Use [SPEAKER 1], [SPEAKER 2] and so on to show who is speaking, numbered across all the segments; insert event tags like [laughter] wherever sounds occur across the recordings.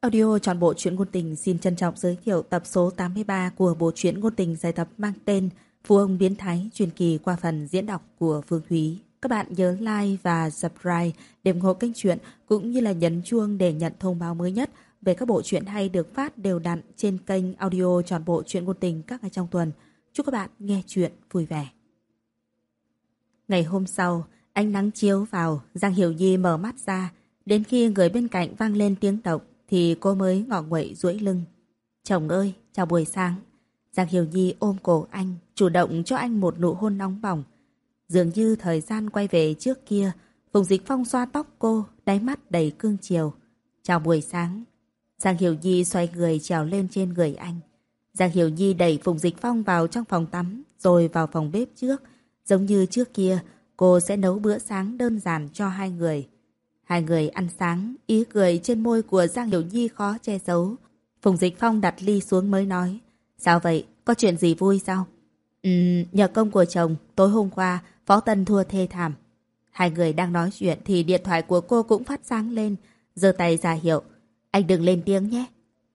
[SPEAKER 1] Audio trọn bộ truyện ngôn tình xin trân trọng giới thiệu tập số 83 của bộ truyện ngôn tình dài tập mang tên Phú ông biến thái truyền kỳ qua phần diễn đọc của Phương Thúy. Các bạn nhớ like và subscribe để ủng hộ kênh truyện cũng như là nhấn chuông để nhận thông báo mới nhất về các bộ truyện hay được phát đều đặn trên kênh audio trọn bộ truyện ngôn tình các ngày trong tuần. Chúc các bạn nghe truyện vui vẻ. Ngày hôm sau, ánh nắng chiếu vào, Giang Hiểu Nhi mở mắt ra, đến khi người bên cạnh vang lên tiếng động thì cô mới ngọ nguậy duỗi lưng. Chồng ơi, chào buổi sáng. Giang Hiểu Nhi ôm cổ anh, chủ động cho anh một nụ hôn nóng bỏng. Dường như thời gian quay về trước kia, Phùng Dịch Phong xoa tóc cô, đáy mắt đầy cương chiều. Chào buổi sáng. Giang Hiểu Nhi xoay người trèo lên trên người anh. Giang Hiểu Nhi đẩy Phùng Dịch Phong vào trong phòng tắm, rồi vào phòng bếp trước. Giống như trước kia, cô sẽ nấu bữa sáng đơn giản cho hai người. Hai người ăn sáng, ý cười trên môi của Giang Hiểu Nhi khó che giấu. Phùng Dịch Phong đặt ly xuống mới nói. Sao vậy? Có chuyện gì vui sao? Ừ, nhờ công của chồng, tối hôm qua, Phó Tân thua thê thảm. Hai người đang nói chuyện thì điện thoại của cô cũng phát sáng lên. giơ tay ra hiệu. Anh đừng lên tiếng nhé.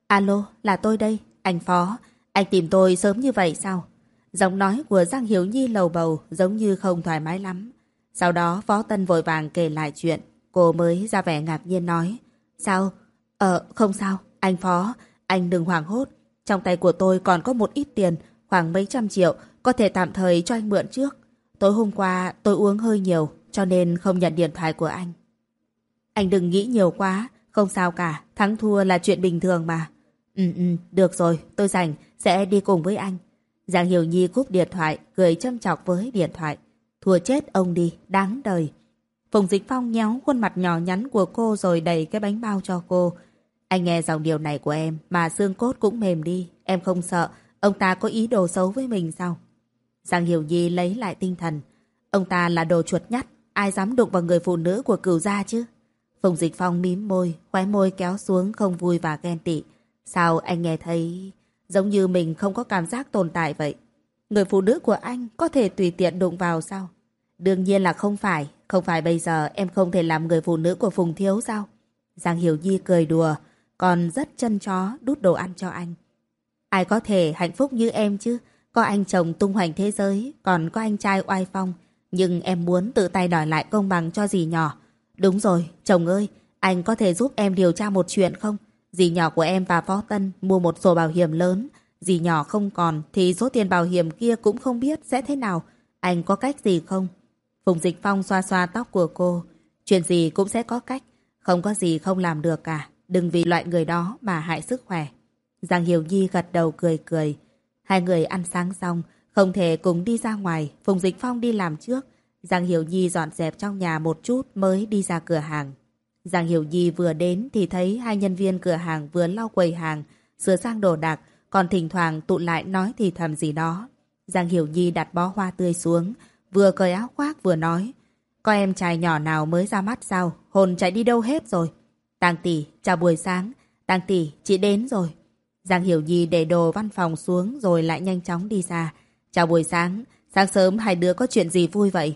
[SPEAKER 1] Alo, là tôi đây, anh Phó. Anh tìm tôi sớm như vậy sao? Giọng nói của Giang Hiểu Nhi lầu bầu giống như không thoải mái lắm. Sau đó Phó Tân vội vàng kể lại chuyện. Cô mới ra vẻ ngạc nhiên nói. Sao? Ờ, không sao. Anh Phó, anh đừng hoảng hốt. Trong tay của tôi còn có một ít tiền, khoảng mấy trăm triệu, có thể tạm thời cho anh mượn trước. Tối hôm qua tôi uống hơi nhiều, cho nên không nhận điện thoại của anh. Anh đừng nghĩ nhiều quá, không sao cả, thắng thua là chuyện bình thường mà. Ừ ừ, được rồi, tôi rảnh, sẽ đi cùng với anh. Giang Hiểu Nhi cúp điện thoại, cười châm chọc với điện thoại. Thua chết ông đi, đáng đời. Phùng Dịch Phong nhéo khuôn mặt nhỏ nhắn của cô rồi đẩy cái bánh bao cho cô. Anh nghe dòng điều này của em mà xương cốt cũng mềm đi. Em không sợ, ông ta có ý đồ xấu với mình sao? Giang Hiểu Nhi lấy lại tinh thần. Ông ta là đồ chuột nhắt, ai dám đụng vào người phụ nữ của cửu gia chứ? Phùng Dịch Phong mím môi, khóe môi kéo xuống không vui và ghen tị. Sao anh nghe thấy giống như mình không có cảm giác tồn tại vậy? Người phụ nữ của anh có thể tùy tiện đụng vào sao? Đương nhiên là không phải, không phải bây giờ em không thể làm người phụ nữ của Phùng Thiếu sao? Giang Hiểu Nhi cười đùa, còn rất chân chó đút đồ ăn cho anh. Ai có thể hạnh phúc như em chứ? Có anh chồng tung hoành thế giới, còn có anh trai oai phong. Nhưng em muốn tự tay đòi lại công bằng cho dì nhỏ. Đúng rồi, chồng ơi, anh có thể giúp em điều tra một chuyện không? Dì nhỏ của em và Phó Tân mua một sổ bảo hiểm lớn. Dì nhỏ không còn thì số tiền bảo hiểm kia cũng không biết sẽ thế nào. Anh có cách gì không? Phùng Dịch Phong xoa xoa tóc của cô. Chuyện gì cũng sẽ có cách. Không có gì không làm được cả. Đừng vì loại người đó mà hại sức khỏe. Giang Hiểu Nhi gật đầu cười cười. Hai người ăn sáng xong, không thể cùng đi ra ngoài. Phùng Dịch Phong đi làm trước. Giang Hiểu Nhi dọn dẹp trong nhà một chút mới đi ra cửa hàng. Giang Hiểu Nhi vừa đến thì thấy hai nhân viên cửa hàng vừa lau quầy hàng, sửa sang đồ đạc, còn thỉnh thoảng tụ lại nói thì thầm gì đó. Giang Hiểu Nhi đặt bó hoa tươi xuống, vừa cởi áo khoác vừa nói. Có em trai nhỏ nào mới ra mắt sao? Hồn chạy đi đâu hết rồi? Tàng tỷ, chào buổi sáng. Tàng tỷ, chị đến rồi. Giang Hiểu Nhi để đồ văn phòng xuống rồi lại nhanh chóng đi ra. Chào buổi sáng, sáng sớm hai đứa có chuyện gì vui vậy?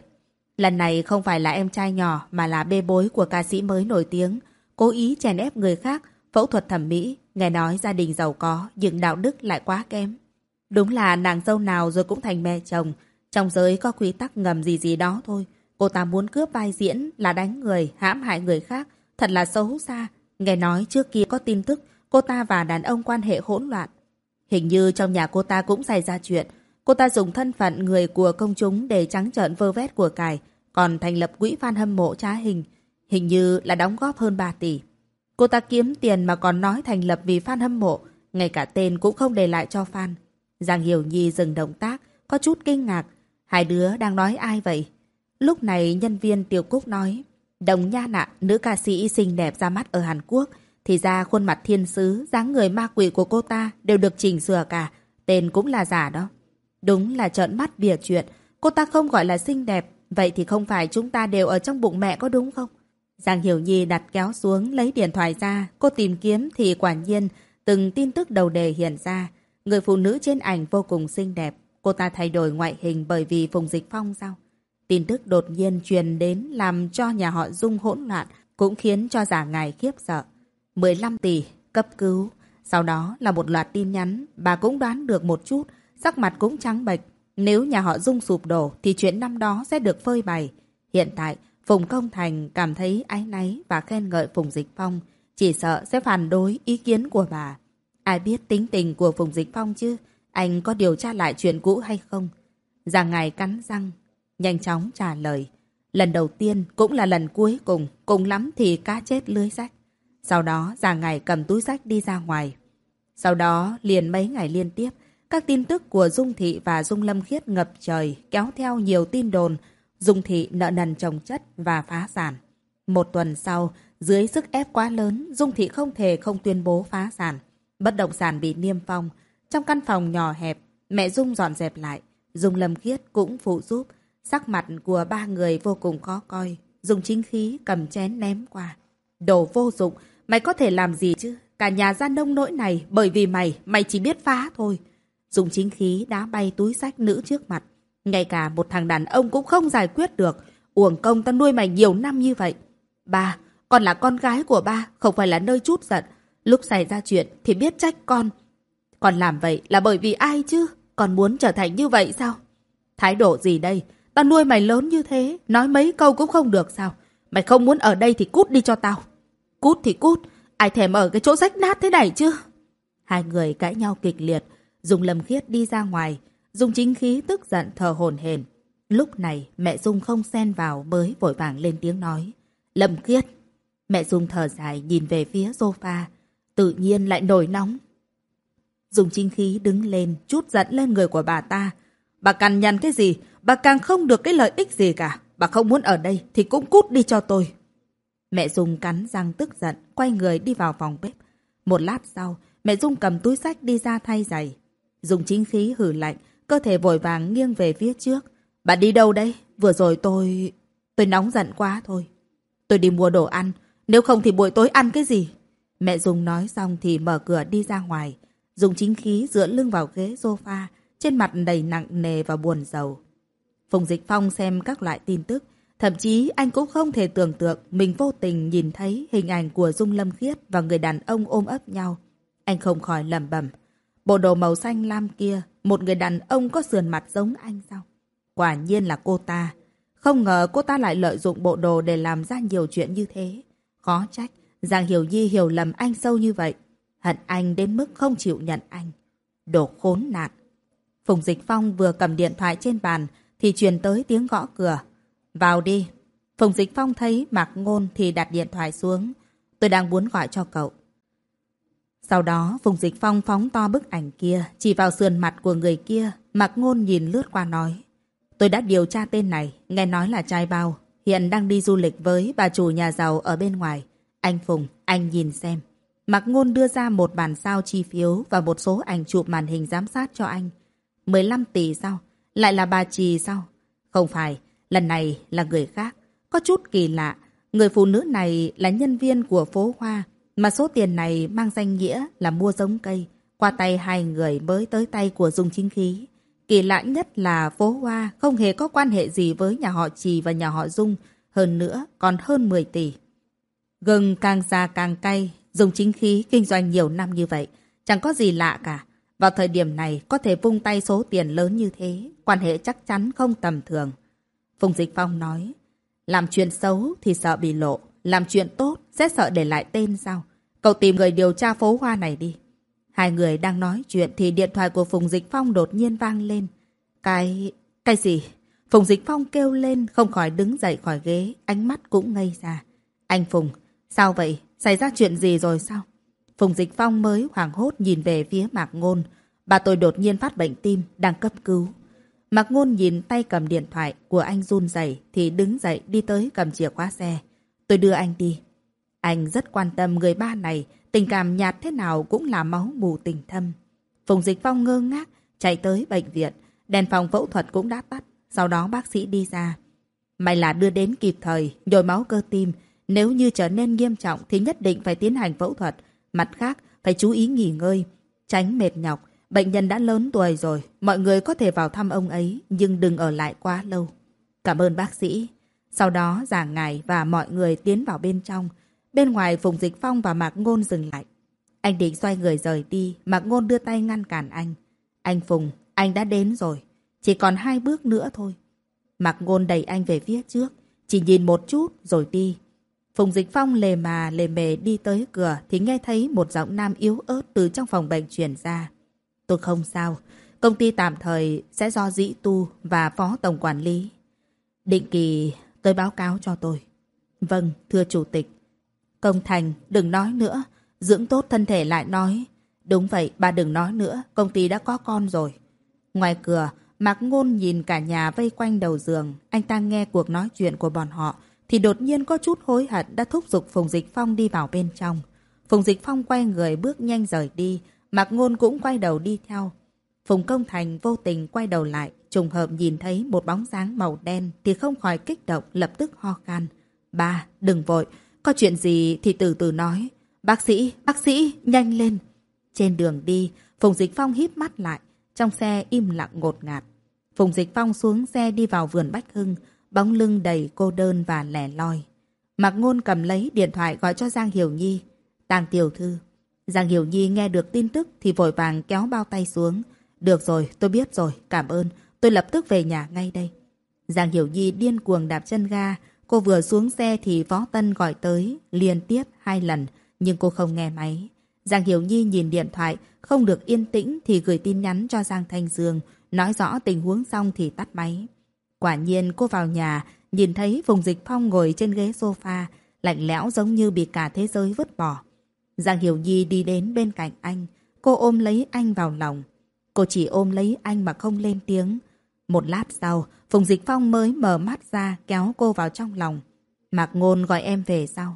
[SPEAKER 1] Lần này không phải là em trai nhỏ mà là bê bối của ca sĩ mới nổi tiếng. Cố ý chèn ép người khác, phẫu thuật thẩm mỹ, nghe nói gia đình giàu có nhưng đạo đức lại quá kém. Đúng là nàng dâu nào rồi cũng thành mẹ chồng. Trong giới có quy tắc ngầm gì gì đó thôi. Cô ta muốn cướp vai diễn là đánh người, hãm hại người khác. Thật là xấu xa. Nghe nói trước kia có tin tức cô ta và đàn ông quan hệ hỗn loạn. Hình như trong nhà cô ta cũng xảy ra chuyện. Cô ta dùng thân phận người của công chúng để trắng trợn vơ vét của cải, còn thành lập quỹ fan hâm mộ trá hình. Hình như là đóng góp hơn 3 tỷ. Cô ta kiếm tiền mà còn nói thành lập vì fan hâm mộ, ngay cả tên cũng không để lại cho fan. Giang Hiểu Nhi dừng động tác, có chút kinh ngạc. Hai đứa đang nói ai vậy? Lúc này nhân viên Tiểu Cúc nói, Đồng Nha Nạ, nữ ca sĩ xinh đẹp ra mắt ở Hàn Quốc, thì ra khuôn mặt thiên sứ, dáng người ma quỷ của cô ta đều được chỉnh sửa cả, tên cũng là giả đó. Đúng là trợn mắt bìa chuyện, cô ta không gọi là xinh đẹp, vậy thì không phải chúng ta đều ở trong bụng mẹ có đúng không? Giang Hiểu Nhi đặt kéo xuống lấy điện thoại ra, cô tìm kiếm thì quả nhiên từng tin tức đầu đề hiện ra. Người phụ nữ trên ảnh vô cùng xinh đẹp, cô ta thay đổi ngoại hình bởi vì Phùng Dịch Phong sao? Tin tức đột nhiên truyền đến làm cho nhà họ Dung hỗn loạn, cũng khiến cho giả ngài khiếp sợ. 15 tỷ, cấp cứu. Sau đó là một loạt tin nhắn, bà cũng đoán được một chút, sắc mặt cũng trắng bệch. Nếu nhà họ Dung sụp đổ thì chuyện năm đó sẽ được phơi bày. Hiện tại, Phùng Công Thành cảm thấy áy náy và khen ngợi Phùng Dịch Phong, chỉ sợ sẽ phản đối ý kiến của bà. Ai biết tính tình của Phùng Dịch Phong chứ? Anh có điều tra lại chuyện cũ hay không? Giang Ngài cắn răng, nhanh chóng trả lời. Lần đầu tiên cũng là lần cuối cùng, cùng lắm thì cá chết lưới rách. Sau đó Giang Ngài cầm túi rách đi ra ngoài. Sau đó liền mấy ngày liên tiếp, các tin tức của Dung Thị và Dung Lâm Khiết ngập trời kéo theo nhiều tin đồn Dung Thị nợ nần trồng chất và phá sản. Một tuần sau, dưới sức ép quá lớn, Dung Thị không thể không tuyên bố phá sản. Bất động sản bị niêm phong. Trong căn phòng nhỏ hẹp, mẹ Dung dọn dẹp lại. Dung Lâm Khiết cũng phụ giúp. Sắc mặt của ba người vô cùng khó coi. Dùng chính khí cầm chén ném qua. Đồ vô dụng, mày có thể làm gì chứ? Cả nhà ra nông nỗi này bởi vì mày, mày chỉ biết phá thôi. Dùng chính khí đá bay túi sách nữ trước mặt. Ngay cả một thằng đàn ông cũng không giải quyết được. Uổng công ta nuôi mày nhiều năm như vậy. Ba, con là con gái của ba, không phải là nơi chút giận. Lúc xảy ra chuyện thì biết trách con. Con làm vậy là bởi vì ai chứ? Con muốn trở thành như vậy sao? Thái độ gì đây? Tao nuôi mày lớn như thế, nói mấy câu cũng không được sao? Mày không muốn ở đây thì cút đi cho tao. Cút thì cút, ai thèm ở cái chỗ rách nát thế này chứ? Hai người cãi nhau kịch liệt, dung lầm khiết đi ra ngoài, dung chính khí tức giận thờ hồn hền. Lúc này mẹ Dung không xen vào mới vội vàng lên tiếng nói. Lâm khiết. Mẹ Dung thở dài nhìn về phía sofa, tự nhiên lại nổi nóng. Dùng chính khí đứng lên, chút giận lên người của bà ta. Bà cằn nhằn cái gì, bà càng không được cái lợi ích gì cả. Bà không muốn ở đây thì cũng cút đi cho tôi. Mẹ Dung cắn răng tức giận, quay người đi vào phòng bếp. Một lát sau, mẹ Dung cầm túi sách đi ra thay giày. Dùng chính khí hử lạnh, cơ thể vội vàng nghiêng về phía trước. Bà đi đâu đây? Vừa rồi tôi... Tôi nóng giận quá thôi. Tôi đi mua đồ ăn, nếu không thì buổi tối ăn cái gì? Mẹ Dung nói xong thì mở cửa đi ra ngoài. Dùng chính khí dựa lưng vào ghế sofa, trên mặt đầy nặng nề và buồn rầu. Phùng Dịch Phong xem các loại tin tức, thậm chí anh cũng không thể tưởng tượng mình vô tình nhìn thấy hình ảnh của Dung Lâm Khiết và người đàn ông ôm ấp nhau. Anh không khỏi lẩm bẩm. Bộ đồ màu xanh lam kia, một người đàn ông có sườn mặt giống anh sao? Quả nhiên là cô ta. Không ngờ cô ta lại lợi dụng bộ đồ để làm ra nhiều chuyện như thế. Khó trách, Giang Hiểu Nhi hiểu lầm anh sâu như vậy. Hận anh đến mức không chịu nhận anh. Đồ khốn nạn. Phùng Dịch Phong vừa cầm điện thoại trên bàn thì truyền tới tiếng gõ cửa. Vào đi. Phùng Dịch Phong thấy Mạc Ngôn thì đặt điện thoại xuống. Tôi đang muốn gọi cho cậu. Sau đó, Phùng Dịch Phong phóng to bức ảnh kia, chỉ vào sườn mặt của người kia. Mạc Ngôn nhìn lướt qua nói. Tôi đã điều tra tên này, nghe nói là trai bao. Hiện đang đi du lịch với bà chủ nhà giàu ở bên ngoài. Anh Phùng, anh nhìn xem. Mạc Ngôn đưa ra một bản sao chi phiếu và một số ảnh chụp màn hình giám sát cho anh. 15 tỷ sao? Lại là bà Trì sao? Không phải, lần này là người khác. Có chút kỳ lạ. Người phụ nữ này là nhân viên của phố Hoa, mà số tiền này mang danh nghĩa là mua giống cây. Qua tay hai người mới tới tay của Dung Chính Khí. Kỳ lạ nhất là phố Hoa không hề có quan hệ gì với nhà họ Trì và nhà họ Dung. Hơn nữa, còn hơn 10 tỷ. Gừng càng già càng cay, dùng chính khí kinh doanh nhiều năm như vậy. Chẳng có gì lạ cả. Vào thời điểm này có thể vung tay số tiền lớn như thế, quan hệ chắc chắn không tầm thường. Phùng Dịch Phong nói, làm chuyện xấu thì sợ bị lộ, làm chuyện tốt sẽ sợ để lại tên sao? Cậu tìm người điều tra phố hoa này đi. Hai người đang nói chuyện thì điện thoại của Phùng Dịch Phong đột nhiên vang lên. Cái... cái gì? Phùng Dịch Phong kêu lên, không khỏi đứng dậy khỏi ghế, ánh mắt cũng ngây ra. Anh Phùng, sao vậy? Xảy ra chuyện gì rồi sao? Phùng Dịch Phong mới hoảng hốt nhìn về phía Mạc Ngôn. Bà tôi đột nhiên phát bệnh tim, đang cấp cứu. Mạc Ngôn nhìn tay cầm điện thoại của anh run rẩy thì đứng dậy đi tới cầm chìa khóa xe. Tôi đưa anh đi. Anh rất quan tâm người ba này, tình cảm nhạt thế nào cũng là máu mù tình thâm. Phùng Dịch Phong ngơ ngác, chạy tới bệnh viện. Đèn phòng phẫu thuật cũng đã tắt. Sau đó bác sĩ đi ra. May là đưa đến kịp thời, nhồi máu cơ tim. Nếu như trở nên nghiêm trọng thì nhất định phải tiến hành phẫu thuật. Mặt khác, phải chú ý nghỉ ngơi, tránh mệt nhọc. Bệnh nhân đã lớn tuổi rồi, mọi người có thể vào thăm ông ấy, nhưng đừng ở lại quá lâu. Cảm ơn bác sĩ. Sau đó, giảng ngài và mọi người tiến vào bên trong. Bên ngoài, Phùng Dịch Phong và Mạc Ngôn dừng lại. Anh định xoay người rời đi, Mạc Ngôn đưa tay ngăn cản anh. Anh Phùng, anh đã đến rồi. Chỉ còn hai bước nữa thôi. Mạc Ngôn đẩy anh về phía trước. Chỉ nhìn một chút rồi đi. Phùng Dịch Phong lề mà lề mề đi tới cửa thì nghe thấy một giọng nam yếu ớt từ trong phòng bệnh truyền ra. Tôi không sao. Công ty tạm thời sẽ do dĩ tu và phó tổng quản lý. Định kỳ tới báo cáo cho tôi. Vâng, thưa chủ tịch. Công Thành, đừng nói nữa. Dưỡng tốt thân thể lại nói. Đúng vậy, bà đừng nói nữa. Công ty đã có con rồi. Ngoài cửa, Mạc Ngôn nhìn cả nhà vây quanh đầu giường. Anh ta nghe cuộc nói chuyện của bọn họ. Thì đột nhiên có chút hối hận đã thúc giục Phùng Dịch Phong đi vào bên trong. Phùng Dịch Phong quay người bước nhanh rời đi. Mạc Ngôn cũng quay đầu đi theo. Phùng Công Thành vô tình quay đầu lại, trùng hợp nhìn thấy một bóng dáng màu đen thì không khỏi kích động lập tức ho khan. Ba, đừng vội, có chuyện gì thì từ từ nói. Bác sĩ, bác sĩ, nhanh lên. Trên đường đi, Phùng Dịch Phong híp mắt lại, trong xe im lặng ngột ngạt. Phùng Dịch Phong xuống xe đi vào vườn Bách Hưng, bóng lưng đầy cô đơn và lẻ loi. Mạc Ngôn cầm lấy điện thoại gọi cho Giang Hiểu Nhi. Tàng tiểu thư. Giang Hiểu Nhi nghe được tin tức thì vội vàng kéo bao tay xuống. Được rồi, tôi biết rồi, cảm ơn. Tôi lập tức về nhà ngay đây. Giang Hiểu Nhi điên cuồng đạp chân ga. Cô vừa xuống xe thì Võ Tân gọi tới liên tiếp hai lần, nhưng cô không nghe máy. Giang Hiểu Nhi nhìn điện thoại, không được yên tĩnh thì gửi tin nhắn cho Giang Thanh Dương, nói rõ tình huống xong thì tắt máy. Quả nhiên cô vào nhà, nhìn thấy vùng Dịch Phong ngồi trên ghế sofa, lạnh lẽo giống như bị cả thế giới vứt bỏ. Giang Hiểu Nhi đi đến bên cạnh anh, cô ôm lấy anh vào lòng. Cô chỉ ôm lấy anh mà không lên tiếng. Một lát sau, Phùng Dịch Phong mới mở mắt ra kéo cô vào trong lòng. Mạc Ngôn gọi em về sau.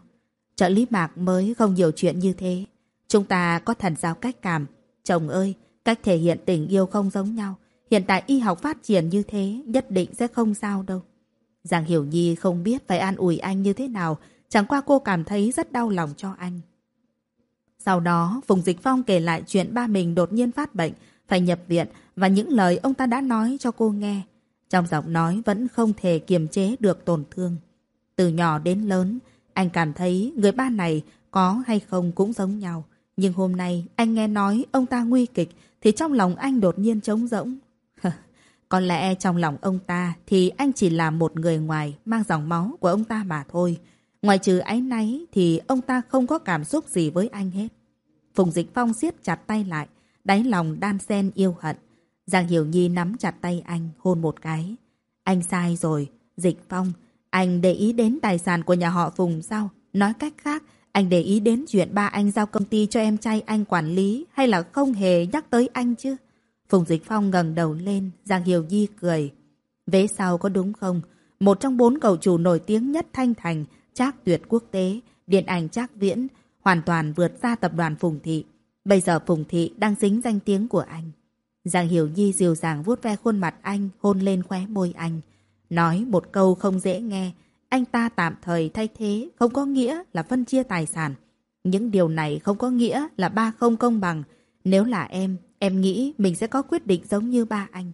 [SPEAKER 1] Trợ lý Mạc mới không nhiều chuyện như thế. Chúng ta có thần giao cách cảm. Chồng ơi, cách thể hiện tình yêu không giống nhau. Hiện tại y học phát triển như thế, nhất định sẽ không sao đâu. Giang Hiểu Nhi không biết phải an ủi anh như thế nào, chẳng qua cô cảm thấy rất đau lòng cho anh. Sau đó, Phùng Dịch Phong kể lại chuyện ba mình đột nhiên phát bệnh, phải nhập viện và những lời ông ta đã nói cho cô nghe. Trong giọng nói vẫn không thể kiềm chế được tổn thương. Từ nhỏ đến lớn, anh cảm thấy người ba này có hay không cũng giống nhau. Nhưng hôm nay anh nghe nói ông ta nguy kịch thì trong lòng anh đột nhiên trống rỗng. Có lẽ trong lòng ông ta thì anh chỉ là một người ngoài mang dòng máu của ông ta mà thôi. Ngoài trừ áy náy thì ông ta không có cảm xúc gì với anh hết. Phùng Dịch Phong siết chặt tay lại, đáy lòng đan xen yêu hận. Giang Hiểu Nhi nắm chặt tay anh, hôn một cái. Anh sai rồi, Dịch Phong. Anh để ý đến tài sản của nhà họ Phùng sao? Nói cách khác, anh để ý đến chuyện ba anh giao công ty cho em trai anh quản lý hay là không hề nhắc tới anh chứ? Phùng Dịch Phong ngẩng đầu lên, Giang Hiểu Nhi cười. Vế sau có đúng không? Một trong bốn cầu chủ nổi tiếng nhất Thanh Thành, Trác Tuyệt Quốc tế, điện ảnh Trác Viễn, hoàn toàn vượt ra tập đoàn Phùng Thị. Bây giờ Phùng Thị đang dính danh tiếng của anh. Giang Hiểu Nhi dịu dàng vuốt ve khuôn mặt anh, hôn lên khóe môi anh. Nói một câu không dễ nghe, anh ta tạm thời thay thế không có nghĩa là phân chia tài sản. Những điều này không có nghĩa là ba không công bằng. Nếu là em, em nghĩ mình sẽ có quyết định giống như ba anh.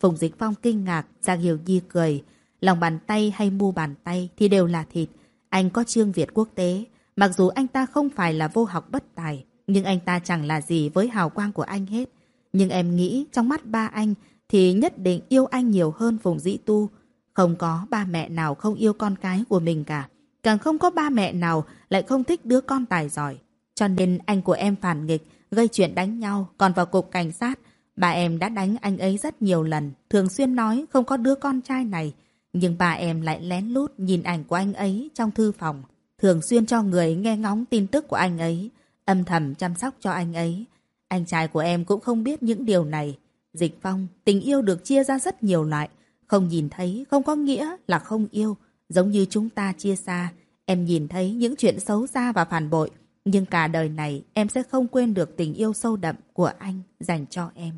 [SPEAKER 1] Phùng Dịch Phong kinh ngạc, Giang Hiểu Nhi cười. Lòng bàn tay hay mu bàn tay thì đều là thịt. Anh có trương Việt quốc tế. Mặc dù anh ta không phải là vô học bất tài, nhưng anh ta chẳng là gì với hào quang của anh hết. Nhưng em nghĩ trong mắt ba anh thì nhất định yêu anh nhiều hơn Phùng Dĩ Tu. Không có ba mẹ nào không yêu con cái của mình cả. Càng không có ba mẹ nào lại không thích đứa con tài giỏi. Cho nên anh của em phản nghịch, gây chuyện đánh nhau, còn vào cục cảnh sát. Bà em đã đánh anh ấy rất nhiều lần, thường xuyên nói không có đứa con trai này. Nhưng bà em lại lén lút nhìn ảnh của anh ấy trong thư phòng. Thường xuyên cho người nghe ngóng tin tức của anh ấy, âm thầm chăm sóc cho anh ấy. Anh trai của em cũng không biết những điều này. Dịch Phong, tình yêu được chia ra rất nhiều loại. Không nhìn thấy không có nghĩa là không yêu. Giống như chúng ta chia xa. Em nhìn thấy những chuyện xấu xa và phản bội. Nhưng cả đời này em sẽ không quên được tình yêu sâu đậm của anh dành cho em.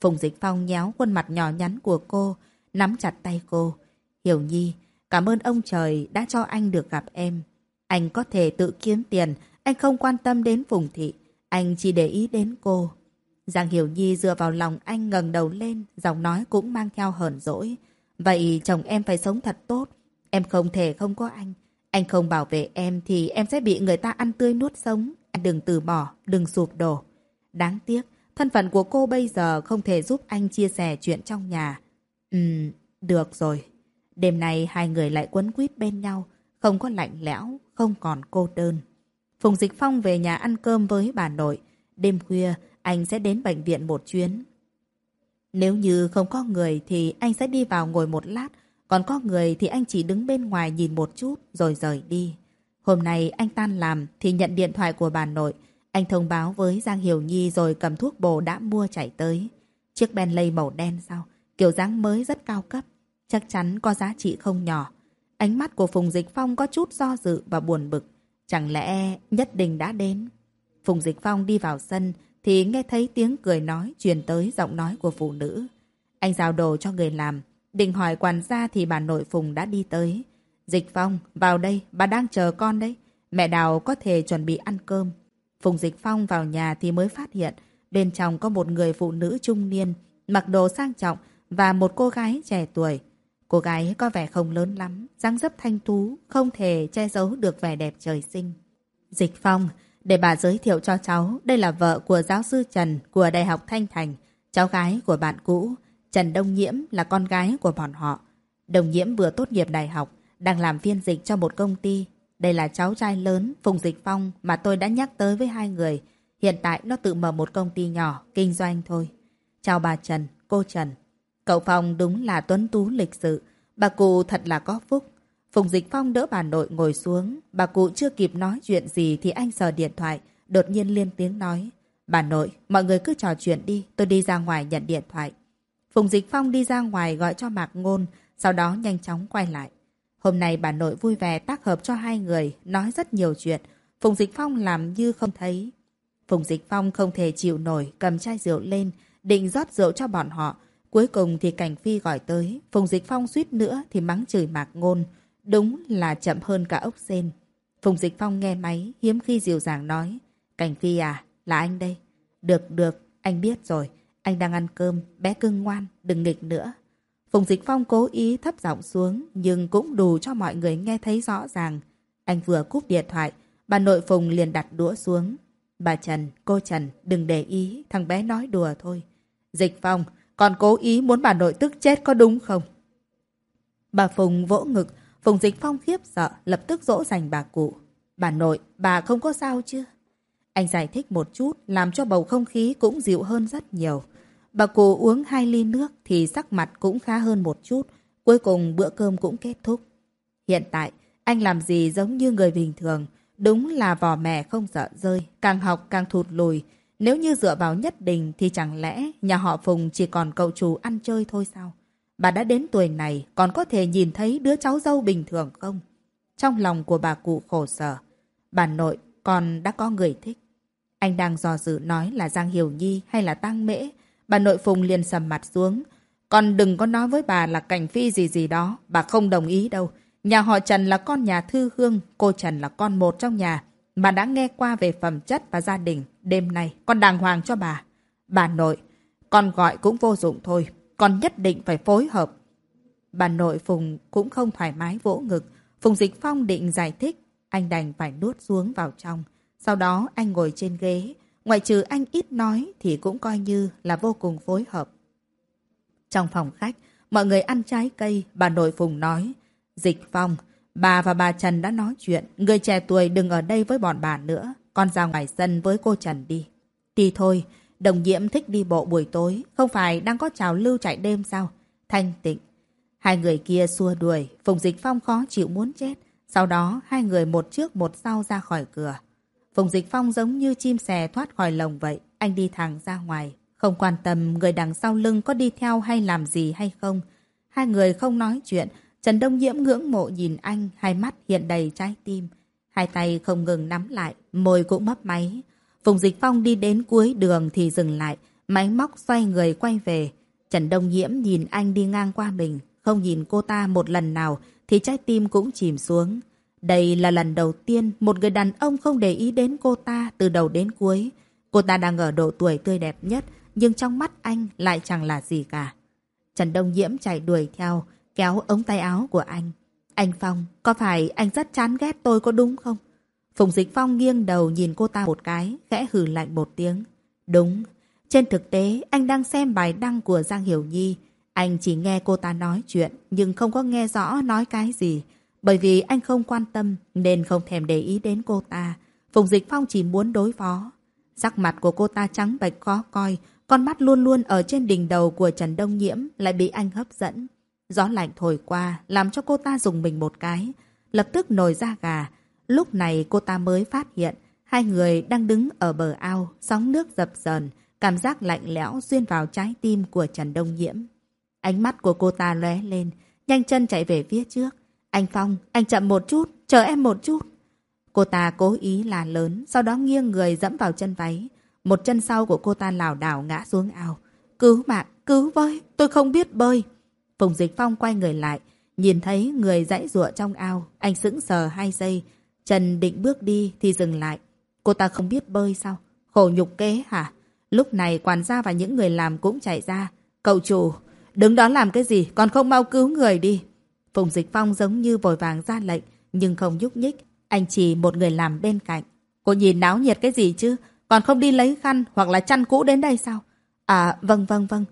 [SPEAKER 1] Phùng Dịch Phong nhéo khuôn mặt nhỏ nhắn của cô, nắm chặt tay cô. Hiểu Nhi, cảm ơn ông trời đã cho anh được gặp em. Anh có thể tự kiếm tiền, anh không quan tâm đến Phùng Thị. Anh chỉ để ý đến cô. Giang Hiểu Nhi dựa vào lòng anh ngẩng đầu lên, giọng nói cũng mang theo hờn dỗi. Vậy chồng em phải sống thật tốt. Em không thể không có anh. Anh không bảo vệ em thì em sẽ bị người ta ăn tươi nuốt sống. anh đừng từ bỏ, đừng sụp đổ. Đáng tiếc, thân phận của cô bây giờ không thể giúp anh chia sẻ chuyện trong nhà. Ừm, được rồi. Đêm nay hai người lại quấn quýt bên nhau, không có lạnh lẽo, không còn cô đơn. Phùng Dịch Phong về nhà ăn cơm với bà nội. Đêm khuya, anh sẽ đến bệnh viện một chuyến. Nếu như không có người thì anh sẽ đi vào ngồi một lát, còn có người thì anh chỉ đứng bên ngoài nhìn một chút rồi rời đi. Hôm nay anh tan làm thì nhận điện thoại của bà nội. Anh thông báo với Giang Hiểu Nhi rồi cầm thuốc bồ đã mua chạy tới. Chiếc Bentley màu đen sao? Kiểu dáng mới rất cao cấp. Chắc chắn có giá trị không nhỏ. Ánh mắt của Phùng Dịch Phong có chút do dự và buồn bực. Chẳng lẽ nhất định đã đến? Phùng Dịch Phong đi vào sân thì nghe thấy tiếng cười nói truyền tới giọng nói của phụ nữ. Anh giao đồ cho người làm. Định hỏi quản gia thì bà nội Phùng đã đi tới. Dịch Phong, vào đây, bà đang chờ con đấy. Mẹ Đào có thể chuẩn bị ăn cơm. Phùng Dịch Phong vào nhà thì mới phát hiện bên trong có một người phụ nữ trung niên, mặc đồ sang trọng và một cô gái trẻ tuổi. Cô gái có vẻ không lớn lắm, dáng dấp thanh tú, không thể che giấu được vẻ đẹp trời sinh. Dịch Phong, để bà giới thiệu cho cháu, đây là vợ của giáo sư Trần của Đại học Thanh Thành, cháu gái của bạn cũ. Trần Đông Nhiễm là con gái của bọn họ. Đồng Nhiễm vừa tốt nghiệp đại học, đang làm phiên dịch cho một công ty. Đây là cháu trai lớn, Phùng Dịch Phong mà tôi đã nhắc tới với hai người. Hiện tại nó tự mở một công ty nhỏ, kinh doanh thôi. Chào bà Trần, cô Trần. Cậu Phong đúng là tuấn tú lịch sự. Bà cụ thật là có phúc. Phùng Dịch Phong đỡ bà nội ngồi xuống. Bà cụ chưa kịp nói chuyện gì thì anh sờ điện thoại. Đột nhiên liên tiếng nói. Bà nội, mọi người cứ trò chuyện đi. Tôi đi ra ngoài nhận điện thoại. Phùng Dịch Phong đi ra ngoài gọi cho Mạc Ngôn. Sau đó nhanh chóng quay lại. Hôm nay bà nội vui vẻ tác hợp cho hai người, nói rất nhiều chuyện. Phùng Dịch Phong làm như không thấy. Phùng Dịch Phong không thể chịu nổi, cầm chai rượu lên, định rót rượu cho bọn họ. Cuối cùng thì Cảnh Phi gọi tới, Phùng Dịch Phong suýt nữa thì mắng chửi mạc ngôn. Đúng là chậm hơn cả ốc sen. Phùng Dịch Phong nghe máy, hiếm khi dịu dàng nói. Cảnh Phi à, là anh đây. Được, được, anh biết rồi. Anh đang ăn cơm, bé cưng ngoan, đừng nghịch nữa. Phùng Dịch Phong cố ý thấp giọng xuống, nhưng cũng đủ cho mọi người nghe thấy rõ ràng. Anh vừa cúp điện thoại, bà nội Phùng liền đặt đũa xuống. Bà Trần, cô Trần, đừng để ý, thằng bé nói đùa thôi. Dịch Phong, còn cố ý muốn bà nội tức chết có đúng không? Bà Phùng vỗ ngực, Phùng Dịch Phong khiếp sợ, lập tức dỗ dành bà cụ. Bà nội, bà không có sao chứ? Anh giải thích một chút, làm cho bầu không khí cũng dịu hơn rất nhiều. Bà cụ uống hai ly nước thì sắc mặt cũng khá hơn một chút. Cuối cùng bữa cơm cũng kết thúc. Hiện tại, anh làm gì giống như người bình thường. Đúng là vò mẹ không sợ rơi, càng học càng thụt lùi. Nếu như dựa vào nhất định thì chẳng lẽ nhà họ Phùng chỉ còn cậu chủ ăn chơi thôi sao? Bà đã đến tuổi này còn có thể nhìn thấy đứa cháu dâu bình thường không? Trong lòng của bà cụ khổ sở. Bà nội còn đã có người thích. Anh đang dò dự nói là Giang Hiểu Nhi hay là Tăng Mễ. Bà nội Phùng liền sầm mặt xuống. Còn đừng có nói với bà là cảnh phi gì gì đó. Bà không đồng ý đâu. Nhà họ Trần là con nhà thư hương. Cô Trần là con một trong nhà. Bà đã nghe qua về phẩm chất và gia đình. Đêm nay con đàng hoàng cho bà. Bà nội, con gọi cũng vô dụng thôi. Con nhất định phải phối hợp. Bà nội Phùng cũng không thoải mái vỗ ngực. Phùng Dịch Phong định giải thích. Anh đành phải nuốt xuống vào trong. Sau đó anh ngồi trên ghế. Ngoại trừ anh ít nói thì cũng coi như là vô cùng phối hợp. Trong phòng khách, mọi người ăn trái cây, bà nội Phùng nói. Dịch Phong, bà và bà Trần đã nói chuyện, người trẻ tuổi đừng ở đây với bọn bà nữa, con ra ngoài sân với cô Trần đi. Đi thôi, đồng nhiễm thích đi bộ buổi tối, không phải đang có trào lưu chạy đêm sao? Thanh tịnh. Hai người kia xua đuổi, Phùng Dịch Phong khó chịu muốn chết. Sau đó, hai người một trước một sau ra khỏi cửa. Phùng Dịch Phong giống như chim sẻ thoát khỏi lồng vậy. Anh đi thẳng ra ngoài. Không quan tâm người đằng sau lưng có đi theo hay làm gì hay không. Hai người không nói chuyện. Trần Đông Nhiễm ngưỡng mộ nhìn anh, hai mắt hiện đầy trái tim. Hai tay không ngừng nắm lại, môi cũng mấp máy. Phùng Dịch Phong đi đến cuối đường thì dừng lại. Máy móc xoay người quay về. Trần Đông Nhiễm nhìn anh đi ngang qua mình. Không nhìn cô ta một lần nào thì trái tim cũng chìm xuống. Đây là lần đầu tiên một người đàn ông không để ý đến cô ta từ đầu đến cuối. Cô ta đang ở độ tuổi tươi đẹp nhất, nhưng trong mắt anh lại chẳng là gì cả. Trần Đông Diễm chạy đuổi theo, kéo ống tay áo của anh. Anh Phong, có phải anh rất chán ghét tôi có đúng không? Phùng Dịch Phong nghiêng đầu nhìn cô ta một cái, khẽ hừ lạnh một tiếng. Đúng, trên thực tế anh đang xem bài đăng của Giang Hiểu Nhi. Anh chỉ nghe cô ta nói chuyện, nhưng không có nghe rõ nói cái gì. Bởi vì anh không quan tâm, nên không thèm để ý đến cô ta. Phùng Dịch Phong chỉ muốn đối phó. Sắc mặt của cô ta trắng bạch khó coi, con mắt luôn luôn ở trên đỉnh đầu của Trần Đông Nhiễm lại bị anh hấp dẫn. Gió lạnh thổi qua, làm cho cô ta dùng mình một cái. Lập tức nổi da gà. Lúc này cô ta mới phát hiện, hai người đang đứng ở bờ ao, sóng nước dập dờn, cảm giác lạnh lẽo xuyên vào trái tim của Trần Đông Nhiễm. Ánh mắt của cô ta lóe lên, nhanh chân chạy về phía trước. Anh Phong, anh chậm một chút, chờ em một chút. Cô ta cố ý là lớn, sau đó nghiêng người dẫm vào chân váy. Một chân sau của cô ta lảo đảo ngã xuống ao. Cứu mạng, cứu với, tôi không biết bơi. Phùng Dịch Phong quay người lại, nhìn thấy người dãy rụa trong ao. Anh sững sờ hai giây. Trần định bước đi thì dừng lại. Cô ta không biết bơi sao? Khổ nhục kế hả? Lúc này quản gia và những người làm cũng chạy ra. Cậu chủ, đứng đó làm cái gì? Còn không mau cứu người đi. Phùng Dịch Phong giống như vội vàng ra lệnh, nhưng không nhúc nhích. Anh chỉ một người làm bên cạnh. Cô nhìn náo nhiệt cái gì chứ? Còn không đi lấy khăn hoặc là chăn cũ đến đây sao? À, vâng vâng vâng.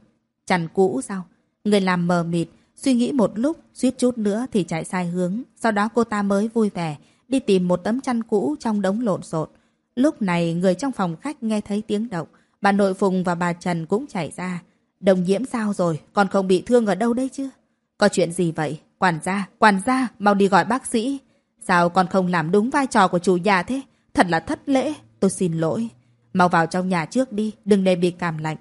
[SPEAKER 1] Chăn cũ sao? Người làm mờ mịt, suy nghĩ một lúc, suýt chút nữa thì chạy sai hướng. Sau đó cô ta mới vui vẻ, đi tìm một tấm chăn cũ trong đống lộn xộn. Lúc này, người trong phòng khách nghe thấy tiếng động. Bà nội Phùng và bà Trần cũng chạy ra. Đồng nhiễm sao rồi? Còn không bị thương ở đâu đây chứ? Có chuyện gì vậy? Quản gia, quản gia, mau đi gọi bác sĩ. Sao con không làm đúng vai trò của chủ nhà thế? Thật là thất lễ. Tôi xin lỗi. Mau vào trong nhà trước đi, đừng để bị cảm lạnh.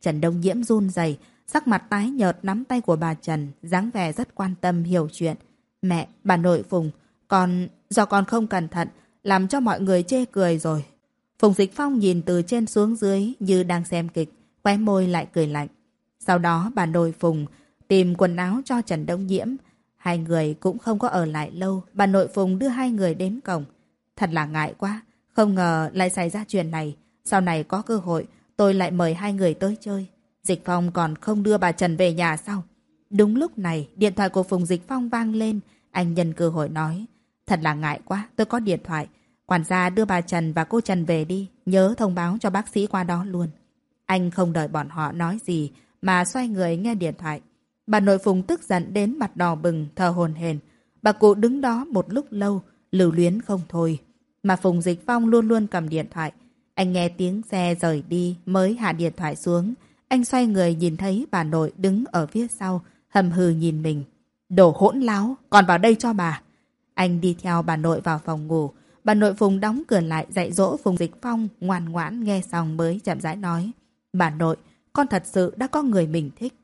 [SPEAKER 1] Trần Đông Nhiễm run rẩy, sắc mặt tái nhợt nắm tay của bà Trần, dáng vẻ rất quan tâm hiểu chuyện. Mẹ, bà nội Phùng, con, do con không cẩn thận, làm cho mọi người chê cười rồi. Phùng Dịch Phong nhìn từ trên xuống dưới như đang xem kịch, khóe môi lại cười lạnh. Sau đó bà nội Phùng tìm quần áo cho Trần Đông Nhiễm. Hai người cũng không có ở lại lâu, bà nội Phùng đưa hai người đến cổng. Thật là ngại quá, không ngờ lại xảy ra chuyện này. Sau này có cơ hội, tôi lại mời hai người tới chơi. Dịch Phong còn không đưa bà Trần về nhà sao? Đúng lúc này, điện thoại của Phùng Dịch Phong vang lên. Anh nhân cơ hội nói. Thật là ngại quá, tôi có điện thoại. Quản gia đưa bà Trần và cô Trần về đi. Nhớ thông báo cho bác sĩ qua đó luôn. Anh không đợi bọn họ nói gì, mà xoay người nghe điện thoại. Bà nội Phùng tức giận đến mặt đỏ bừng, thờ hồn hền. Bà cụ đứng đó một lúc lâu, lưu luyến không thôi. Mà Phùng Dịch Phong luôn luôn cầm điện thoại. Anh nghe tiếng xe rời đi mới hạ điện thoại xuống. Anh xoay người nhìn thấy bà nội đứng ở phía sau, hầm hừ nhìn mình. Đồ hỗn láo, còn vào đây cho bà. Anh đi theo bà nội vào phòng ngủ. Bà nội Phùng đóng cửa lại dạy dỗ Phùng Dịch Phong ngoan ngoãn nghe xong mới chậm rãi nói. Bà nội, con thật sự đã có người mình thích.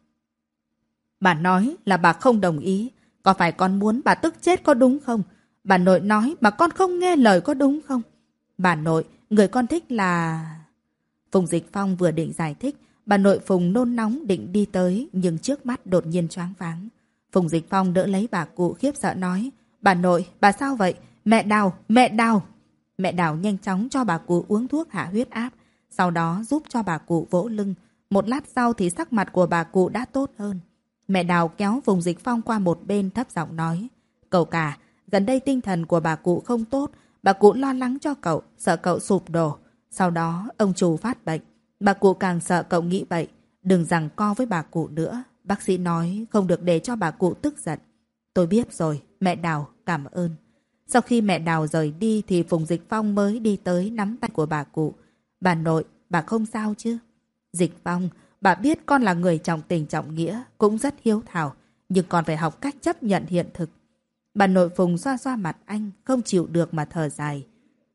[SPEAKER 1] Bà nói là bà không đồng ý. Có phải con muốn bà tức chết có đúng không? Bà nội nói mà con không nghe lời có đúng không? Bà nội, người con thích là... Phùng Dịch Phong vừa định giải thích, bà nội Phùng nôn nóng định đi tới, nhưng trước mắt đột nhiên choáng váng. Phùng Dịch Phong đỡ lấy bà cụ khiếp sợ nói, bà nội, bà sao vậy? Mẹ đào, mẹ đào! Mẹ đào nhanh chóng cho bà cụ uống thuốc hạ huyết áp, sau đó giúp cho bà cụ vỗ lưng. Một lát sau thì sắc mặt của bà cụ đã tốt hơn. Mẹ đào kéo vùng Dịch Phong qua một bên thấp giọng nói, cậu cả, gần đây tinh thần của bà cụ không tốt, Bà cụ lo lắng cho cậu, sợ cậu sụp đổ. Sau đó, ông chủ phát bệnh. Bà cụ càng sợ cậu nghĩ vậy. Đừng rằng co với bà cụ nữa. Bác sĩ nói không được để cho bà cụ tức giận. Tôi biết rồi, mẹ Đào, cảm ơn. Sau khi mẹ Đào rời đi thì Phùng Dịch Phong mới đi tới nắm tay của bà cụ. Bà nội, bà không sao chứ? Dịch Phong, bà biết con là người trọng tình trọng nghĩa, cũng rất hiếu thảo, nhưng còn phải học cách chấp nhận hiện thực. Bà nội Phùng xoa xoa mặt anh, không chịu được mà thở dài.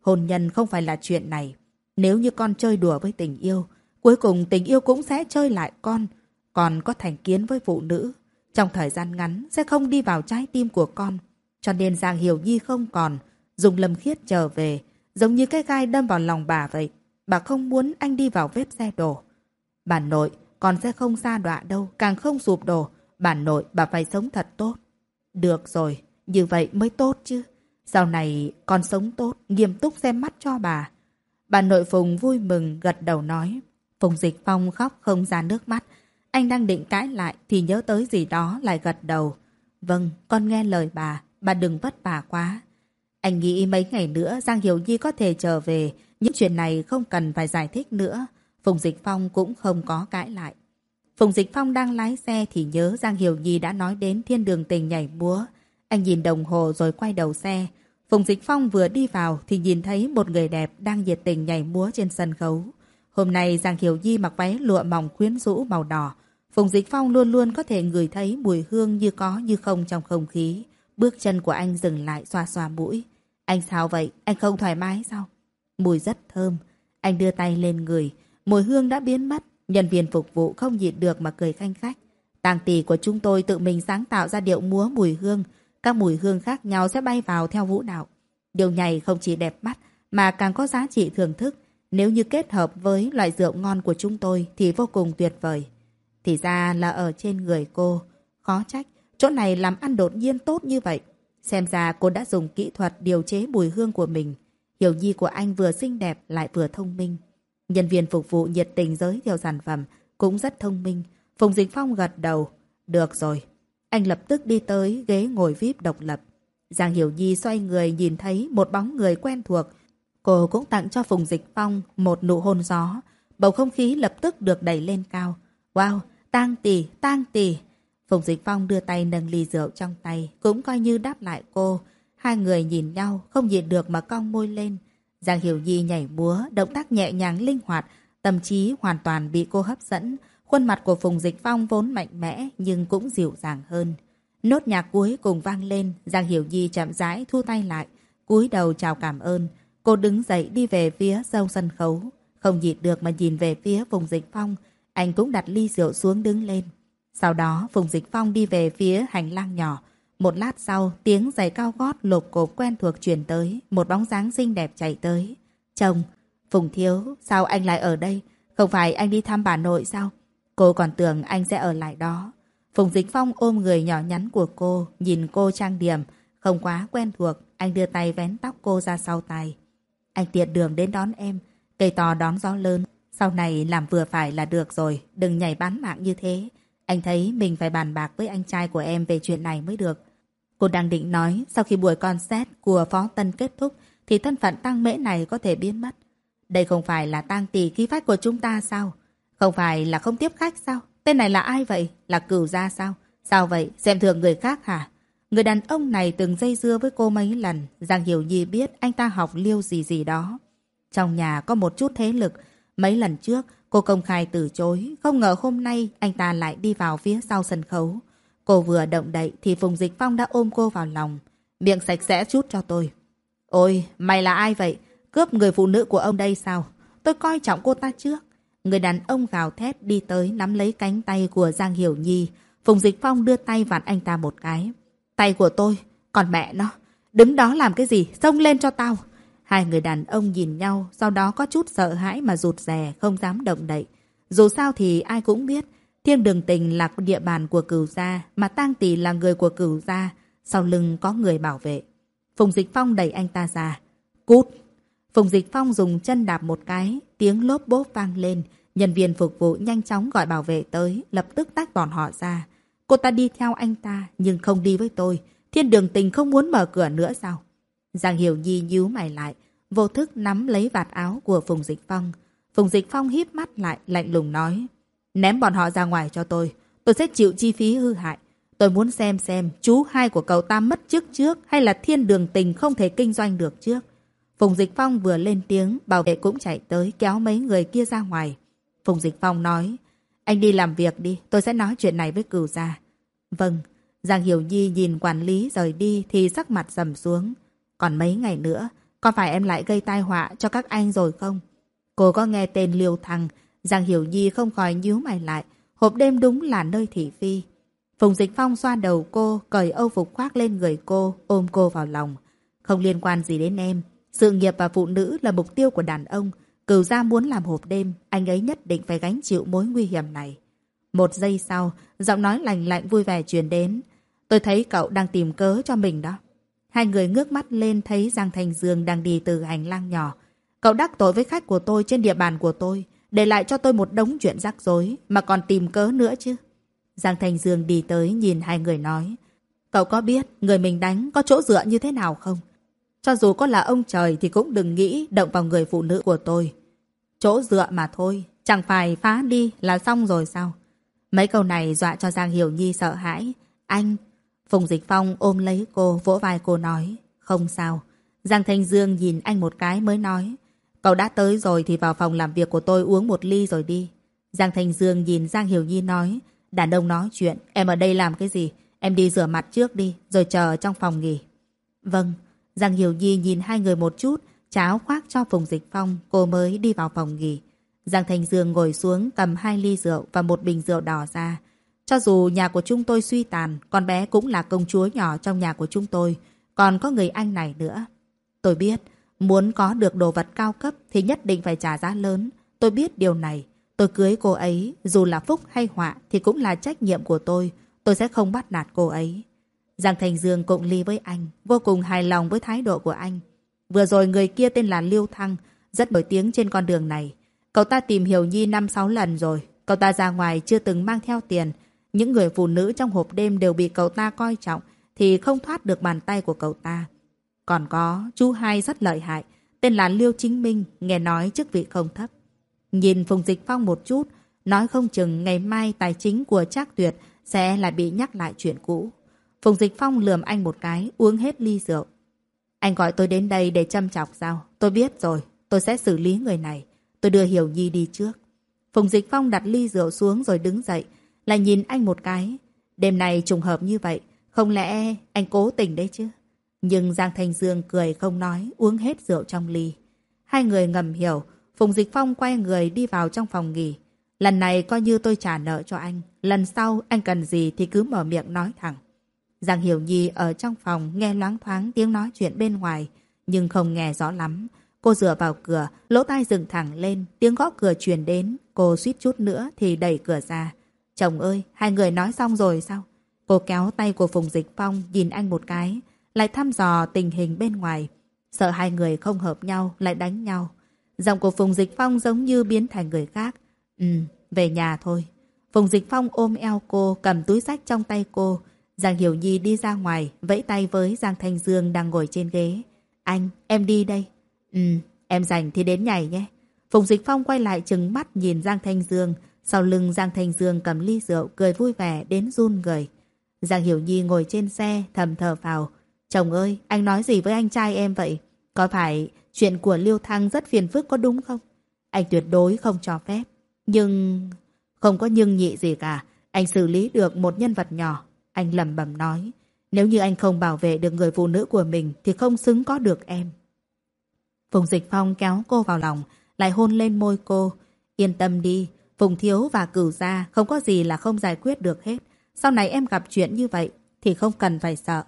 [SPEAKER 1] Hôn nhân không phải là chuyện này. Nếu như con chơi đùa với tình yêu, cuối cùng tình yêu cũng sẽ chơi lại con. Con có thành kiến với phụ nữ. Trong thời gian ngắn sẽ không đi vào trái tim của con. Cho nên Giang Hiểu Nhi không còn. Dùng lâm khiết trở về, giống như cái gai đâm vào lòng bà vậy. Bà không muốn anh đi vào vết xe đổ. Bà nội, con sẽ không xa đọa đâu, càng không sụp đổ. Bà nội, bà phải sống thật tốt. Được rồi, như vậy mới tốt chứ. Sau này con sống tốt, nghiêm túc xem mắt cho bà. Bà nội Phùng vui mừng gật đầu nói. Phùng Dịch Phong khóc không ra nước mắt. Anh đang định cãi lại thì nhớ tới gì đó lại gật đầu. Vâng, con nghe lời bà, bà đừng vất vả quá. Anh nghĩ mấy ngày nữa Giang Hiểu Nhi có thể trở về. Những chuyện này không cần phải giải thích nữa. Phùng Dịch Phong cũng không có cãi lại. Phùng Dịch Phong đang lái xe thì nhớ Giang Hiểu Nhi đã nói đến thiên đường tình nhảy múa. Anh nhìn đồng hồ rồi quay đầu xe. Phùng Dịch Phong vừa đi vào thì nhìn thấy một người đẹp đang nhiệt tình nhảy múa trên sân khấu. Hôm nay Giang Hiểu Nhi mặc váy lụa mỏng quyến rũ màu đỏ. Phùng Dịch Phong luôn luôn có thể ngửi thấy mùi hương như có như không trong không khí. Bước chân của anh dừng lại xoa xoa mũi. Anh sao vậy? Anh không thoải mái sao? Mùi rất thơm. Anh đưa tay lên người. Mùi hương đã biến mất. Nhân viên phục vụ không nhịn được mà cười khanh khách. Tàng tỷ của chúng tôi tự mình sáng tạo ra điệu múa mùi hương. Các mùi hương khác nhau sẽ bay vào theo vũ đạo. Điều này không chỉ đẹp mắt mà càng có giá trị thưởng thức. Nếu như kết hợp với loại rượu ngon của chúng tôi thì vô cùng tuyệt vời. Thì ra là ở trên người cô. Khó trách, chỗ này làm ăn đột nhiên tốt như vậy. Xem ra cô đã dùng kỹ thuật điều chế mùi hương của mình. Hiểu nhi của anh vừa xinh đẹp lại vừa thông minh. Nhân viên phục vụ nhiệt tình giới thiệu sản phẩm cũng rất thông minh. Phùng Dĩnh Phong gật đầu. Được rồi. Anh lập tức đi tới ghế ngồi VIP độc lập. Giang Hiểu Nhi xoay người nhìn thấy một bóng người quen thuộc. Cô cũng tặng cho Phùng Dịch Phong một nụ hôn gió. Bầu không khí lập tức được đẩy lên cao. Wow, tang tỷ, tang tỷ. Phùng Dịch Phong đưa tay nâng ly rượu trong tay, cũng coi như đáp lại cô. Hai người nhìn nhau, không nhịn được mà cong môi lên. Giang Hiểu Nhi nhảy múa, động tác nhẹ nhàng linh hoạt, tâm trí hoàn toàn bị cô hấp dẫn. Khuôn mặt của Phùng Dịch Phong vốn mạnh mẽ nhưng cũng dịu dàng hơn. Nốt nhạc cuối cùng vang lên, Giang Hiểu Nhi chậm rãi thu tay lại, cúi đầu chào cảm ơn. Cô đứng dậy đi về phía sau sân khấu, không nhịn được mà nhìn về phía Phùng Dịch Phong, anh cũng đặt ly rượu xuống đứng lên. Sau đó Phùng Dịch Phong đi về phía hành lang nhỏ. Một lát sau, tiếng giày cao gót lột cộp quen thuộc truyền tới, một bóng dáng xinh đẹp chạy tới. Chồng, Phùng Thiếu, sao anh lại ở đây? Không phải anh đi thăm bà nội sao? Cô còn tưởng anh sẽ ở lại đó. Phùng Dịch Phong ôm người nhỏ nhắn của cô, nhìn cô trang điểm, không quá quen thuộc, anh đưa tay vén tóc cô ra sau tay. Anh tiện đường đến đón em, cây to đón gió lớn, sau này làm vừa phải là được rồi, đừng nhảy bán mạng như thế. Anh thấy mình phải bàn bạc với anh trai của em về chuyện này mới được. Cô đang định nói, sau khi buổi concert của Phó Tân kết thúc, thì thân phận tăng mễ này có thể biến mất. Đây không phải là tang tỷ khí phách của chúng ta sao? Không phải là không tiếp khách sao? Tên này là ai vậy? Là cửu gia sao? Sao vậy? Xem thường người khác hả? Người đàn ông này từng dây dưa với cô mấy lần. Giang Hiểu Nhi biết anh ta học liêu gì gì đó. Trong nhà có một chút thế lực. Mấy lần trước, cô công khai từ chối. Không ngờ hôm nay anh ta lại đi vào phía sau sân khấu. Cô vừa động đậy thì Phùng Dịch Phong đã ôm cô vào lòng. Miệng sạch sẽ chút cho tôi. Ôi, mày là ai vậy? Cướp người phụ nữ của ông đây sao? Tôi coi trọng cô ta trước. Người đàn ông gào thét đi tới nắm lấy cánh tay của Giang Hiểu Nhi. Phùng Dịch Phong đưa tay vặn anh ta một cái. Tay của tôi, còn mẹ nó. Đứng đó làm cái gì? Xông lên cho tao. Hai người đàn ông nhìn nhau, sau đó có chút sợ hãi mà rụt rè, không dám động đậy. Dù sao thì ai cũng biết, thiên đường tình là địa bàn của cửu gia, mà tang tỷ là người của cửu gia. Sau lưng có người bảo vệ. Phùng Dịch Phong đẩy anh ta ra. Cút! Phùng Dịch Phong dùng chân đạp một cái, tiếng lốp bốp vang lên. Nhân viên phục vụ nhanh chóng gọi bảo vệ tới, lập tức tách bọn họ ra. Cô ta đi theo anh ta, nhưng không đi với tôi. Thiên đường tình không muốn mở cửa nữa sao? Giang Hiểu Nhi nhíu mày lại, vô thức nắm lấy vạt áo của Phùng Dịch Phong. Phùng Dịch Phong híp mắt lại, lạnh lùng nói. Ném bọn họ ra ngoài cho tôi. Tôi sẽ chịu chi phí hư hại. Tôi muốn xem xem chú hai của cậu ta mất trước trước hay là thiên đường tình không thể kinh doanh được trước. Phùng Dịch Phong vừa lên tiếng, bảo vệ cũng chạy tới kéo mấy người kia ra ngoài. Phùng Dịch Phong nói, anh đi làm việc đi, tôi sẽ nói chuyện này với cửu gia. Vâng, Giang Hiểu Nhi nhìn quản lý rời đi thì sắc mặt rầm xuống. Còn mấy ngày nữa, có phải em lại gây tai họa cho các anh rồi không? Cô có nghe tên Liêu thằng. Giang Hiểu Nhi không khỏi nhíu mày lại. Hộp đêm đúng là nơi thị phi. Phùng Dịch Phong xoa đầu cô, cởi âu phục khoác lên người cô, ôm cô vào lòng. Không liên quan gì đến em. Sự nghiệp và phụ nữ là mục tiêu của đàn ông. Cửu gia muốn làm hộp đêm, anh ấy nhất định phải gánh chịu mối nguy hiểm này. Một giây sau, giọng nói lành lạnh vui vẻ truyền đến. Tôi thấy cậu đang tìm cớ cho mình đó. Hai người ngước mắt lên thấy Giang Thành Dương đang đi từ hành lang nhỏ. Cậu đắc tội với khách của tôi trên địa bàn của tôi, để lại cho tôi một đống chuyện rắc rối, mà còn tìm cớ nữa chứ. Giang Thành Dương đi tới nhìn hai người nói. Cậu có biết người mình đánh có chỗ dựa như thế nào không? Cho dù có là ông trời thì cũng đừng nghĩ động vào người phụ nữ của tôi. Chỗ dựa mà thôi, chẳng phải phá đi là xong rồi sao? Mấy câu này dọa cho Giang Hiểu Nhi sợ hãi. Anh, Phùng Dịch Phong ôm lấy cô, vỗ vai cô nói. Không sao. Giang Thanh Dương nhìn anh một cái mới nói. Cậu đã tới rồi thì vào phòng làm việc của tôi uống một ly rồi đi. Giang Thành Dương nhìn Giang Hiểu Nhi nói. Đàn ông nói chuyện, em ở đây làm cái gì? Em đi rửa mặt trước đi, rồi chờ trong phòng nghỉ. Vâng, Giang Hiểu Nhi nhìn hai người một chút, cháo khoác cho Phùng Dịch Phong, cô mới đi vào phòng nghỉ. Giang Thành Dương ngồi xuống cầm hai ly rượu và một bình rượu đỏ ra. Cho dù nhà của chúng tôi suy tàn, con bé cũng là công chúa nhỏ trong nhà của chúng tôi. Còn có người anh này nữa. Tôi biết, muốn có được đồ vật cao cấp thì nhất định phải trả giá lớn. Tôi biết điều này. Tôi cưới cô ấy, dù là phúc hay họa thì cũng là trách nhiệm của tôi. Tôi sẽ không bắt nạt cô ấy. Giang Thành Dương cộng ly với anh, vô cùng hài lòng với thái độ của anh. Vừa rồi người kia tên là Liêu Thăng, rất nổi tiếng trên con đường này. Cậu ta tìm Hiểu Nhi 5-6 lần rồi. Cậu ta ra ngoài chưa từng mang theo tiền. Những người phụ nữ trong hộp đêm đều bị cậu ta coi trọng thì không thoát được bàn tay của cậu ta. Còn có, chú hai rất lợi hại, tên là Liêu Chính Minh, nghe nói chức vị không thấp. Nhìn Phùng Dịch Phong một chút, nói không chừng ngày mai tài chính của Trác Tuyệt sẽ lại bị nhắc lại chuyện cũ. Phùng Dịch Phong lườm anh một cái, uống hết ly rượu. Anh gọi tôi đến đây để châm chọc sao? Tôi biết rồi, tôi sẽ xử lý người này. Tôi đưa Hiểu Nhi đi trước. Phùng Dịch Phong đặt ly rượu xuống rồi đứng dậy, lại nhìn anh một cái. Đêm này trùng hợp như vậy, không lẽ anh cố tình đấy chứ? Nhưng Giang Thanh Dương cười không nói, uống hết rượu trong ly. Hai người ngầm hiểu, Phùng Dịch Phong quay người đi vào trong phòng nghỉ. Lần này coi như tôi trả nợ cho anh. Lần sau anh cần gì thì cứ mở miệng nói thẳng. Giang Hiểu Nhi ở trong phòng nghe loáng thoáng tiếng nói chuyện bên ngoài, nhưng không nghe rõ lắm. Cô dựa vào cửa, lỗ tai dựng thẳng lên, tiếng gõ cửa truyền đến. Cô suýt chút nữa thì đẩy cửa ra. Chồng ơi, hai người nói xong rồi sao? Cô kéo tay của Phùng Dịch Phong nhìn anh một cái, lại thăm dò tình hình bên ngoài. Sợ hai người không hợp nhau, lại đánh nhau. Giọng của Phùng Dịch Phong giống như biến thành người khác. Ừ, về nhà thôi. Phùng Dịch Phong ôm eo cô, cầm túi sách trong tay cô. Giang Hiểu Nhi đi ra ngoài, vẫy tay với Giang Thanh Dương đang ngồi trên ghế. Anh, em đi đây. Ừ, em rảnh thì đến nhảy nhé. Phùng Dịch Phong quay lại trừng mắt nhìn Giang Thanh Dương. Sau lưng Giang Thanh Dương cầm ly rượu, cười vui vẻ đến run người. Giang Hiểu Nhi ngồi trên xe, thầm thở vào. Chồng ơi, anh nói gì với anh trai em vậy? Có phải chuyện của Liêu Thăng rất phiền phức có đúng không? Anh tuyệt đối không cho phép. Nhưng... Không có nhưng nhị gì cả. Anh xử lý được một nhân vật nhỏ. Anh lầm bầm nói. Nếu như anh không bảo vệ được người phụ nữ của mình thì không xứng có được em. Phùng Dịch Phong kéo cô vào lòng, lại hôn lên môi cô. Yên tâm đi, Phùng Thiếu và Cửu Gia không có gì là không giải quyết được hết. Sau này em gặp chuyện như vậy thì không cần phải sợ.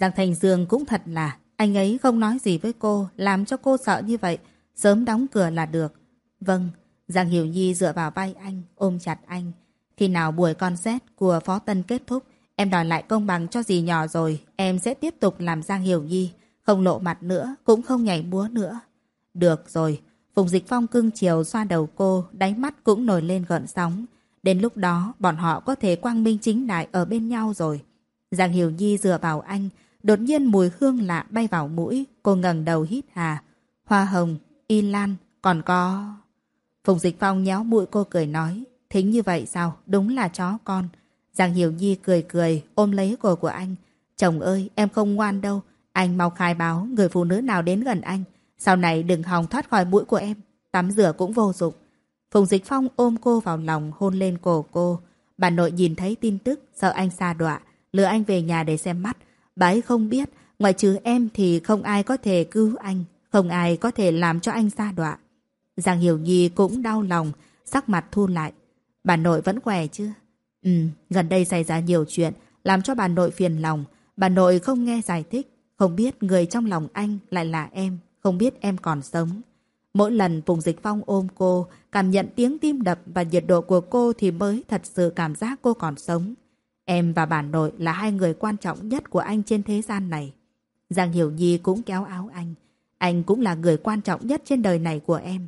[SPEAKER 1] Giang Thành Dương cũng thật là, anh ấy không nói gì với cô, làm cho cô sợ như vậy, sớm đóng cửa là được. Vâng, Giang Hiểu Nhi dựa vào vai anh, ôm chặt anh. Khi nào buổi concert của Phó Tân kết thúc, em đòi lại công bằng cho dì nhỏ rồi, em sẽ tiếp tục làm Giang Hiểu Nhi, không lộ mặt nữa, cũng không nhảy múa nữa. Được rồi, Phùng Dịch Phong cưng chiều xoa đầu cô, đáy mắt cũng nổi lên gợn sóng. Đến lúc đó, bọn họ có thể quang minh chính đại ở bên nhau rồi. Giang Hiểu Nhi dựa vào anh, đột nhiên mùi hương lạ bay vào mũi, cô ngẩng đầu hít hà. Hoa hồng, y lan, còn có... Phùng Dịch Phong nhéo mũi cô cười nói, thính như vậy sao, đúng là chó con. Giang Hiểu Nhi cười cười, ôm lấy cổ của anh. Chồng ơi, em không ngoan đâu, anh mau khai báo người phụ nữ nào đến gần anh. Sau này đừng hòng thoát khỏi mũi của em, tắm rửa cũng vô dụng. Phùng Dịch Phong ôm cô vào lòng hôn lên cổ cô. Bà nội nhìn thấy tin tức, sợ anh xa đọa, lừa anh về nhà để xem mắt. Bà ấy không biết, ngoài trừ em thì không ai có thể cứu anh, không ai có thể làm cho anh xa đọa. Giang Hiểu Nhi cũng đau lòng, sắc mặt thu lại. Bà nội vẫn khỏe chứ? Ừ, gần đây xảy ra nhiều chuyện, làm cho bà nội phiền lòng. Bà nội không nghe giải thích, không biết người trong lòng anh lại là em, không biết em còn sống. Mỗi lần Phùng Dịch Phong ôm cô, cảm nhận tiếng tim đập và nhiệt độ của cô thì mới thật sự cảm giác cô còn sống. Em và bà nội là hai người quan trọng nhất của anh trên thế gian này. Giang Hiểu Nhi cũng kéo áo anh. Anh cũng là người quan trọng nhất trên đời này của em.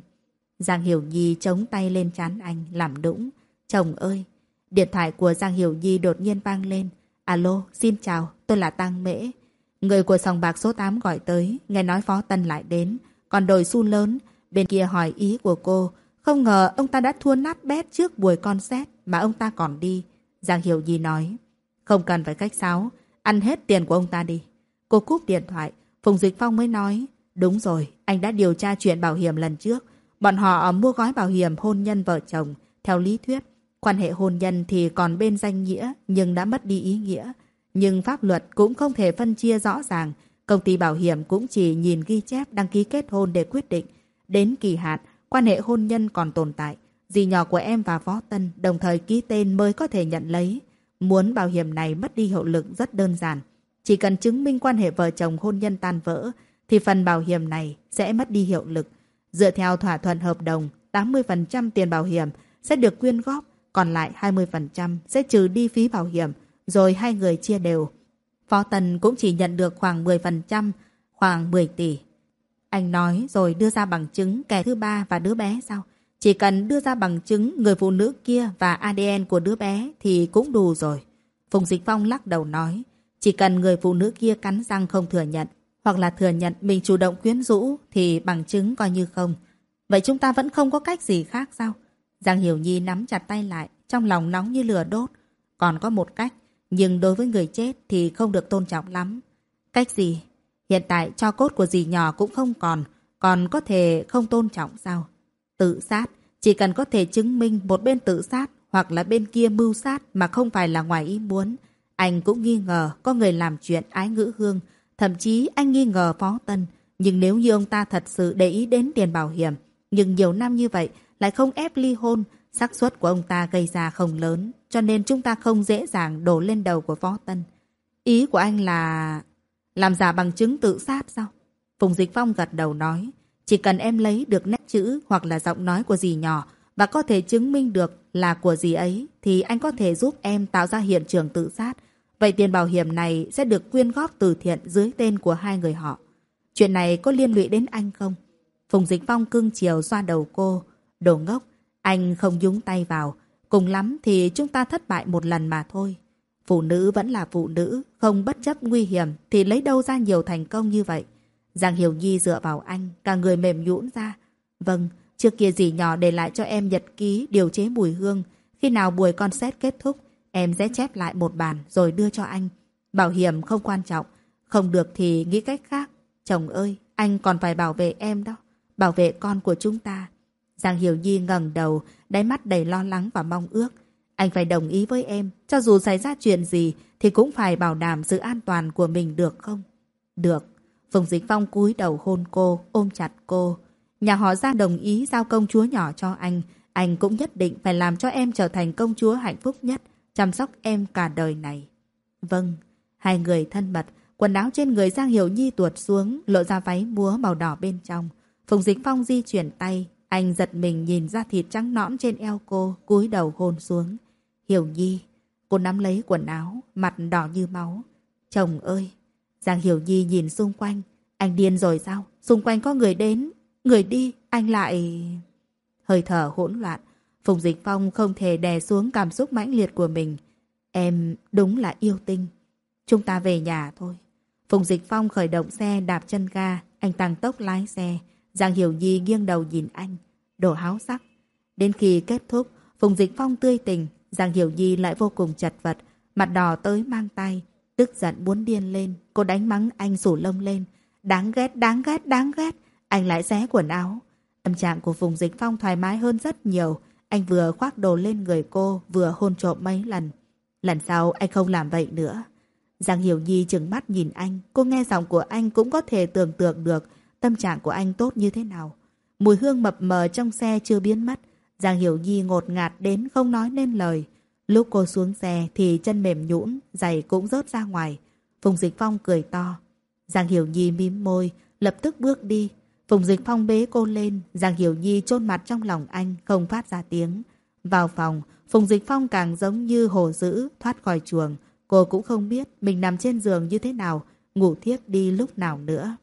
[SPEAKER 1] Giang Hiểu Nhi chống tay lên chán anh, làm đũng. Chồng ơi! Điện thoại của Giang Hiểu Nhi đột nhiên vang lên. Alo, xin chào, tôi là Tăng Mễ. Người của sòng bạc số 8 gọi tới, nghe nói Phó Tân lại đến. Còn đồi su lớn, bên kia hỏi ý của cô. Không ngờ ông ta đã thua nát bét trước buổi concert mà ông ta còn đi. Giang Hiểu Nhi nói, không cần phải cách sáo, ăn hết tiền của ông ta đi. Cô cúp điện thoại, Phùng Dịch Phong mới nói, đúng rồi, anh đã điều tra chuyện bảo hiểm lần trước. Bọn họ mua gói bảo hiểm hôn nhân vợ chồng. Theo lý thuyết, quan hệ hôn nhân thì còn bên danh nghĩa nhưng đã mất đi ý nghĩa. Nhưng pháp luật cũng không thể phân chia rõ ràng. Công ty bảo hiểm cũng chỉ nhìn ghi chép đăng ký kết hôn để quyết định. Đến kỳ hạn, quan hệ hôn nhân còn tồn tại. Dì nhỏ của em và Võ Tân đồng thời ký tên mới có thể nhận lấy. Muốn bảo hiểm này mất đi hiệu lực rất đơn giản. Chỉ cần chứng minh quan hệ vợ chồng hôn nhân tan vỡ, thì phần bảo hiểm này sẽ mất đi hiệu lực. Dựa theo thỏa thuận hợp đồng, 80% tiền bảo hiểm sẽ được quyên góp, còn lại 20% sẽ trừ đi phí bảo hiểm, rồi hai người chia đều. Phó Tần cũng chỉ nhận được khoảng 10%, khoảng 10 tỷ. Anh nói rồi đưa ra bằng chứng kẻ thứ ba và đứa bé sao? Chỉ cần đưa ra bằng chứng người phụ nữ kia và ADN của đứa bé thì cũng đủ rồi. Phùng Dịch Phong lắc đầu nói, chỉ cần người phụ nữ kia cắn răng không thừa nhận, hoặc là thừa nhận mình chủ động quyến rũ thì bằng chứng coi như không. Vậy chúng ta vẫn không có cách gì khác sao? Giang Hiểu Nhi nắm chặt tay lại, trong lòng nóng như lửa đốt. Còn có một cách, nhưng đối với người chết thì không được tôn trọng lắm. Cách gì? Hiện tại cho cốt của dì nhỏ cũng không còn, còn có thể không tôn trọng sao? Tự sát, chỉ cần có thể chứng minh một bên tự sát hoặc là bên kia mưu sát mà không phải là ngoài ý muốn. Anh cũng nghi ngờ có người làm chuyện ái ngữ hương, thậm chí anh nghi ngờ Phó Tân. Nhưng nếu như ông ta thật sự để ý đến tiền bảo hiểm, nhưng nhiều năm như vậy lại không ép ly hôn, xác suất của ông ta gây ra không lớn, cho nên chúng ta không dễ dàng đổ lên đầu của Phó Tân. Ý của anh là... Làm giả bằng chứng tự sát sao? Phùng Dịch Phong gật đầu nói, chỉ cần em lấy được nét chữ hoặc là giọng nói của dì nhỏ và có thể chứng minh được là của dì ấy thì anh có thể giúp em tạo ra hiện trường tự sát. Vậy tiền bảo hiểm này sẽ được quyên góp từ thiện dưới tên của hai người họ. Chuyện này có liên lụy đến anh không? Phùng Dịch Phong cưng chiều xoa đầu cô. Đồ ngốc, anh không nhúng tay vào. Cùng lắm thì chúng ta thất bại một lần mà thôi. Phụ nữ vẫn là phụ nữ, không bất chấp nguy hiểm thì lấy đâu ra nhiều thành công như vậy. Giang Hiểu Nhi dựa vào anh, cả người mềm nhũn ra. Vâng, trước kia dì nhỏ để lại cho em nhật ký điều chế mùi hương. Khi nào buổi concert kết thúc, em sẽ chép lại một bản rồi đưa cho anh. Bảo hiểm không quan trọng, không được thì nghĩ cách khác. Chồng ơi, anh còn phải bảo vệ em đó, bảo vệ con của chúng ta. Giang Hiểu Nhi ngẩng đầu, đáy mắt đầy lo lắng và mong ước. Anh phải đồng ý với em, cho dù xảy ra chuyện gì thì cũng phải bảo đảm sự an toàn của mình được không? Được. Phùng Dịch Phong cúi đầu hôn cô, ôm chặt cô. Nhà họ Giang đồng ý giao công chúa nhỏ cho anh. Anh cũng nhất định phải làm cho em trở thành công chúa hạnh phúc nhất, chăm sóc em cả đời này. Vâng, hai người thân mật, quần áo trên người Giang Hiểu Nhi tuột xuống, lộ ra váy múa màu đỏ bên trong. Phùng Dịch Phong di chuyển tay, anh giật mình nhìn ra thịt trắng nõn trên eo cô, cúi đầu hôn xuống. Hiểu Nhi, cô nắm lấy quần áo, mặt đỏ như máu. Chồng ơi! Giang Hiểu Nhi nhìn xung quanh. Anh điên rồi sao? Xung quanh có người đến, người đi, anh lại... Hơi thở hỗn loạn. Phùng Dịch Phong không thể đè xuống cảm xúc mãnh liệt của mình. Em đúng là yêu tinh. Chúng ta về nhà thôi. Phùng Dịch Phong khởi động xe đạp chân ga. Anh tăng tốc lái xe. Giang Hiểu Nhi nghiêng đầu nhìn anh. Đổ háo sắc. Đến khi kết thúc, Phùng Dịch Phong tươi tình. Giang Hiểu Nhi lại vô cùng chật vật. Mặt đỏ tới mang tay. Tức giận muốn điên lên. Cô đánh mắng anh rủ lông lên. Đáng ghét, đáng ghét, đáng ghét. Anh lại xé quần áo. Tâm trạng của vùng Dịch Phong thoải mái hơn rất nhiều. Anh vừa khoác đồ lên người cô, vừa hôn trộm mấy lần. Lần sau anh không làm vậy nữa. Giang Hiểu Nhi chừng mắt nhìn anh. Cô nghe giọng của anh cũng có thể tưởng tượng được tâm trạng của anh tốt như thế nào. Mùi hương mập mờ trong xe chưa biến mất. Giang Hiểu Nhi ngột ngạt đến không nói nên lời. Lúc cô xuống xe thì chân mềm nhũn, giày cũng rớt ra ngoài. Phùng Dịch Phong cười to. Giang Hiểu Nhi mím môi, lập tức bước đi. Phùng Dịch Phong bế cô lên, Giang Hiểu Nhi chôn mặt trong lòng anh, không phát ra tiếng. Vào phòng, Phùng Dịch Phong càng giống như hồ dữ, thoát khỏi chuồng. Cô cũng không biết mình nằm trên giường như thế nào, ngủ thiếp đi lúc nào nữa.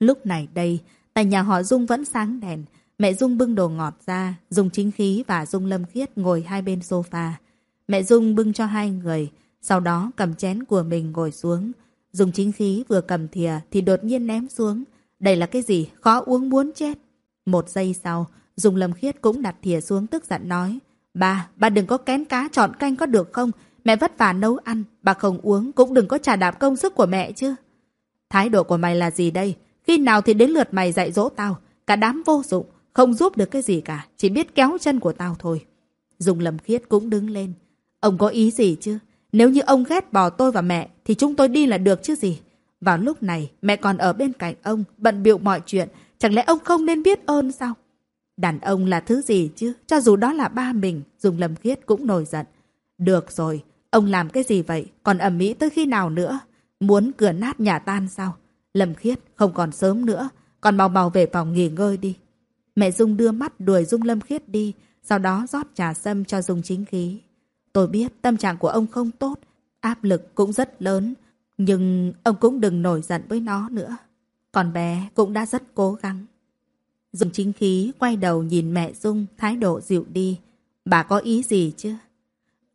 [SPEAKER 1] Lúc này đây, tại nhà họ Dung vẫn sáng đèn. Mẹ Dung bưng đồ ngọt ra, Dung chính khí và Dung lâm khiết ngồi hai bên sofa. Mẹ Dung bưng cho hai người, sau đó cầm chén của mình ngồi xuống. Dùng chính khí vừa cầm thìa thì đột nhiên ném xuống. Đây là cái gì? Khó uống muốn chết. Một giây sau, Dùng Lâm Khiết cũng đặt thìa xuống tức giận nói. Bà, bà đừng có kén cá chọn canh có được không? Mẹ vất vả nấu ăn, bà không uống cũng đừng có trả đạp công sức của mẹ chứ. Thái độ của mày là gì đây? Khi nào thì đến lượt mày dạy dỗ tao? Cả đám vô dụng, không giúp được cái gì cả, chỉ biết kéo chân của tao thôi. Dùng lầm Khiết cũng đứng lên. Ông có ý gì chứ? Nếu như ông ghét bỏ tôi và mẹ thì chúng tôi đi là được chứ gì. Vào lúc này mẹ còn ở bên cạnh ông, bận biệu mọi chuyện. Chẳng lẽ ông không nên biết ơn sao? Đàn ông là thứ gì chứ? Cho dù đó là ba mình, dùng lầm khiết cũng nổi giận. Được rồi, ông làm cái gì vậy? Còn ẩm mỹ tới khi nào nữa? Muốn cửa nát nhà tan sao? lầm khiết, không còn sớm nữa. Còn mau mau về phòng nghỉ ngơi đi. Mẹ Dung đưa mắt đuổi Dung Lâm khiết đi, sau đó rót trà sâm cho Dung chính khí. Tôi biết tâm trạng của ông không tốt, áp lực cũng rất lớn, nhưng ông cũng đừng nổi giận với nó nữa. còn bé cũng đã rất cố gắng. Dung chính khí quay đầu nhìn mẹ Dung thái độ dịu đi. Bà có ý gì chứ?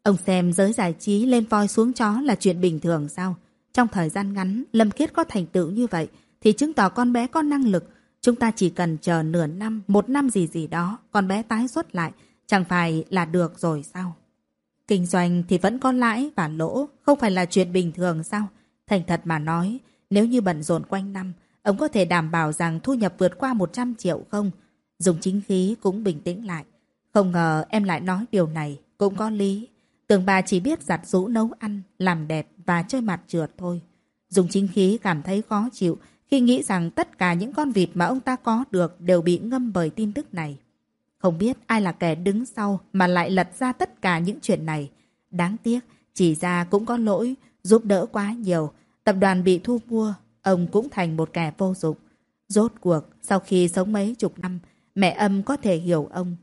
[SPEAKER 1] Ông xem giới giải trí lên voi xuống chó là chuyện bình thường sao? Trong thời gian ngắn, Lâm Khiết có thành tựu như vậy thì chứng tỏ con bé có năng lực. Chúng ta chỉ cần chờ nửa năm, một năm gì gì đó, con bé tái xuất lại, chẳng phải là được rồi sao? Kinh doanh thì vẫn có lãi và lỗ, không phải là chuyện bình thường sao? Thành thật mà nói, nếu như bận rộn quanh năm, ông có thể đảm bảo rằng thu nhập vượt qua 100 triệu không? Dùng chính khí cũng bình tĩnh lại. Không ngờ em lại nói điều này, cũng có lý. Tưởng bà chỉ biết giặt rũ nấu ăn, làm đẹp và chơi mặt trượt thôi. Dùng chính khí cảm thấy khó chịu khi nghĩ rằng tất cả những con vịt mà ông ta có được đều bị ngâm bởi tin tức này. Không biết ai là kẻ đứng sau mà lại lật ra tất cả những chuyện này. Đáng tiếc, chỉ ra cũng có lỗi, giúp đỡ quá nhiều. Tập đoàn bị thu mua, ông cũng thành một kẻ vô dụng. Rốt cuộc, sau khi sống mấy chục năm, mẹ âm có thể hiểu ông.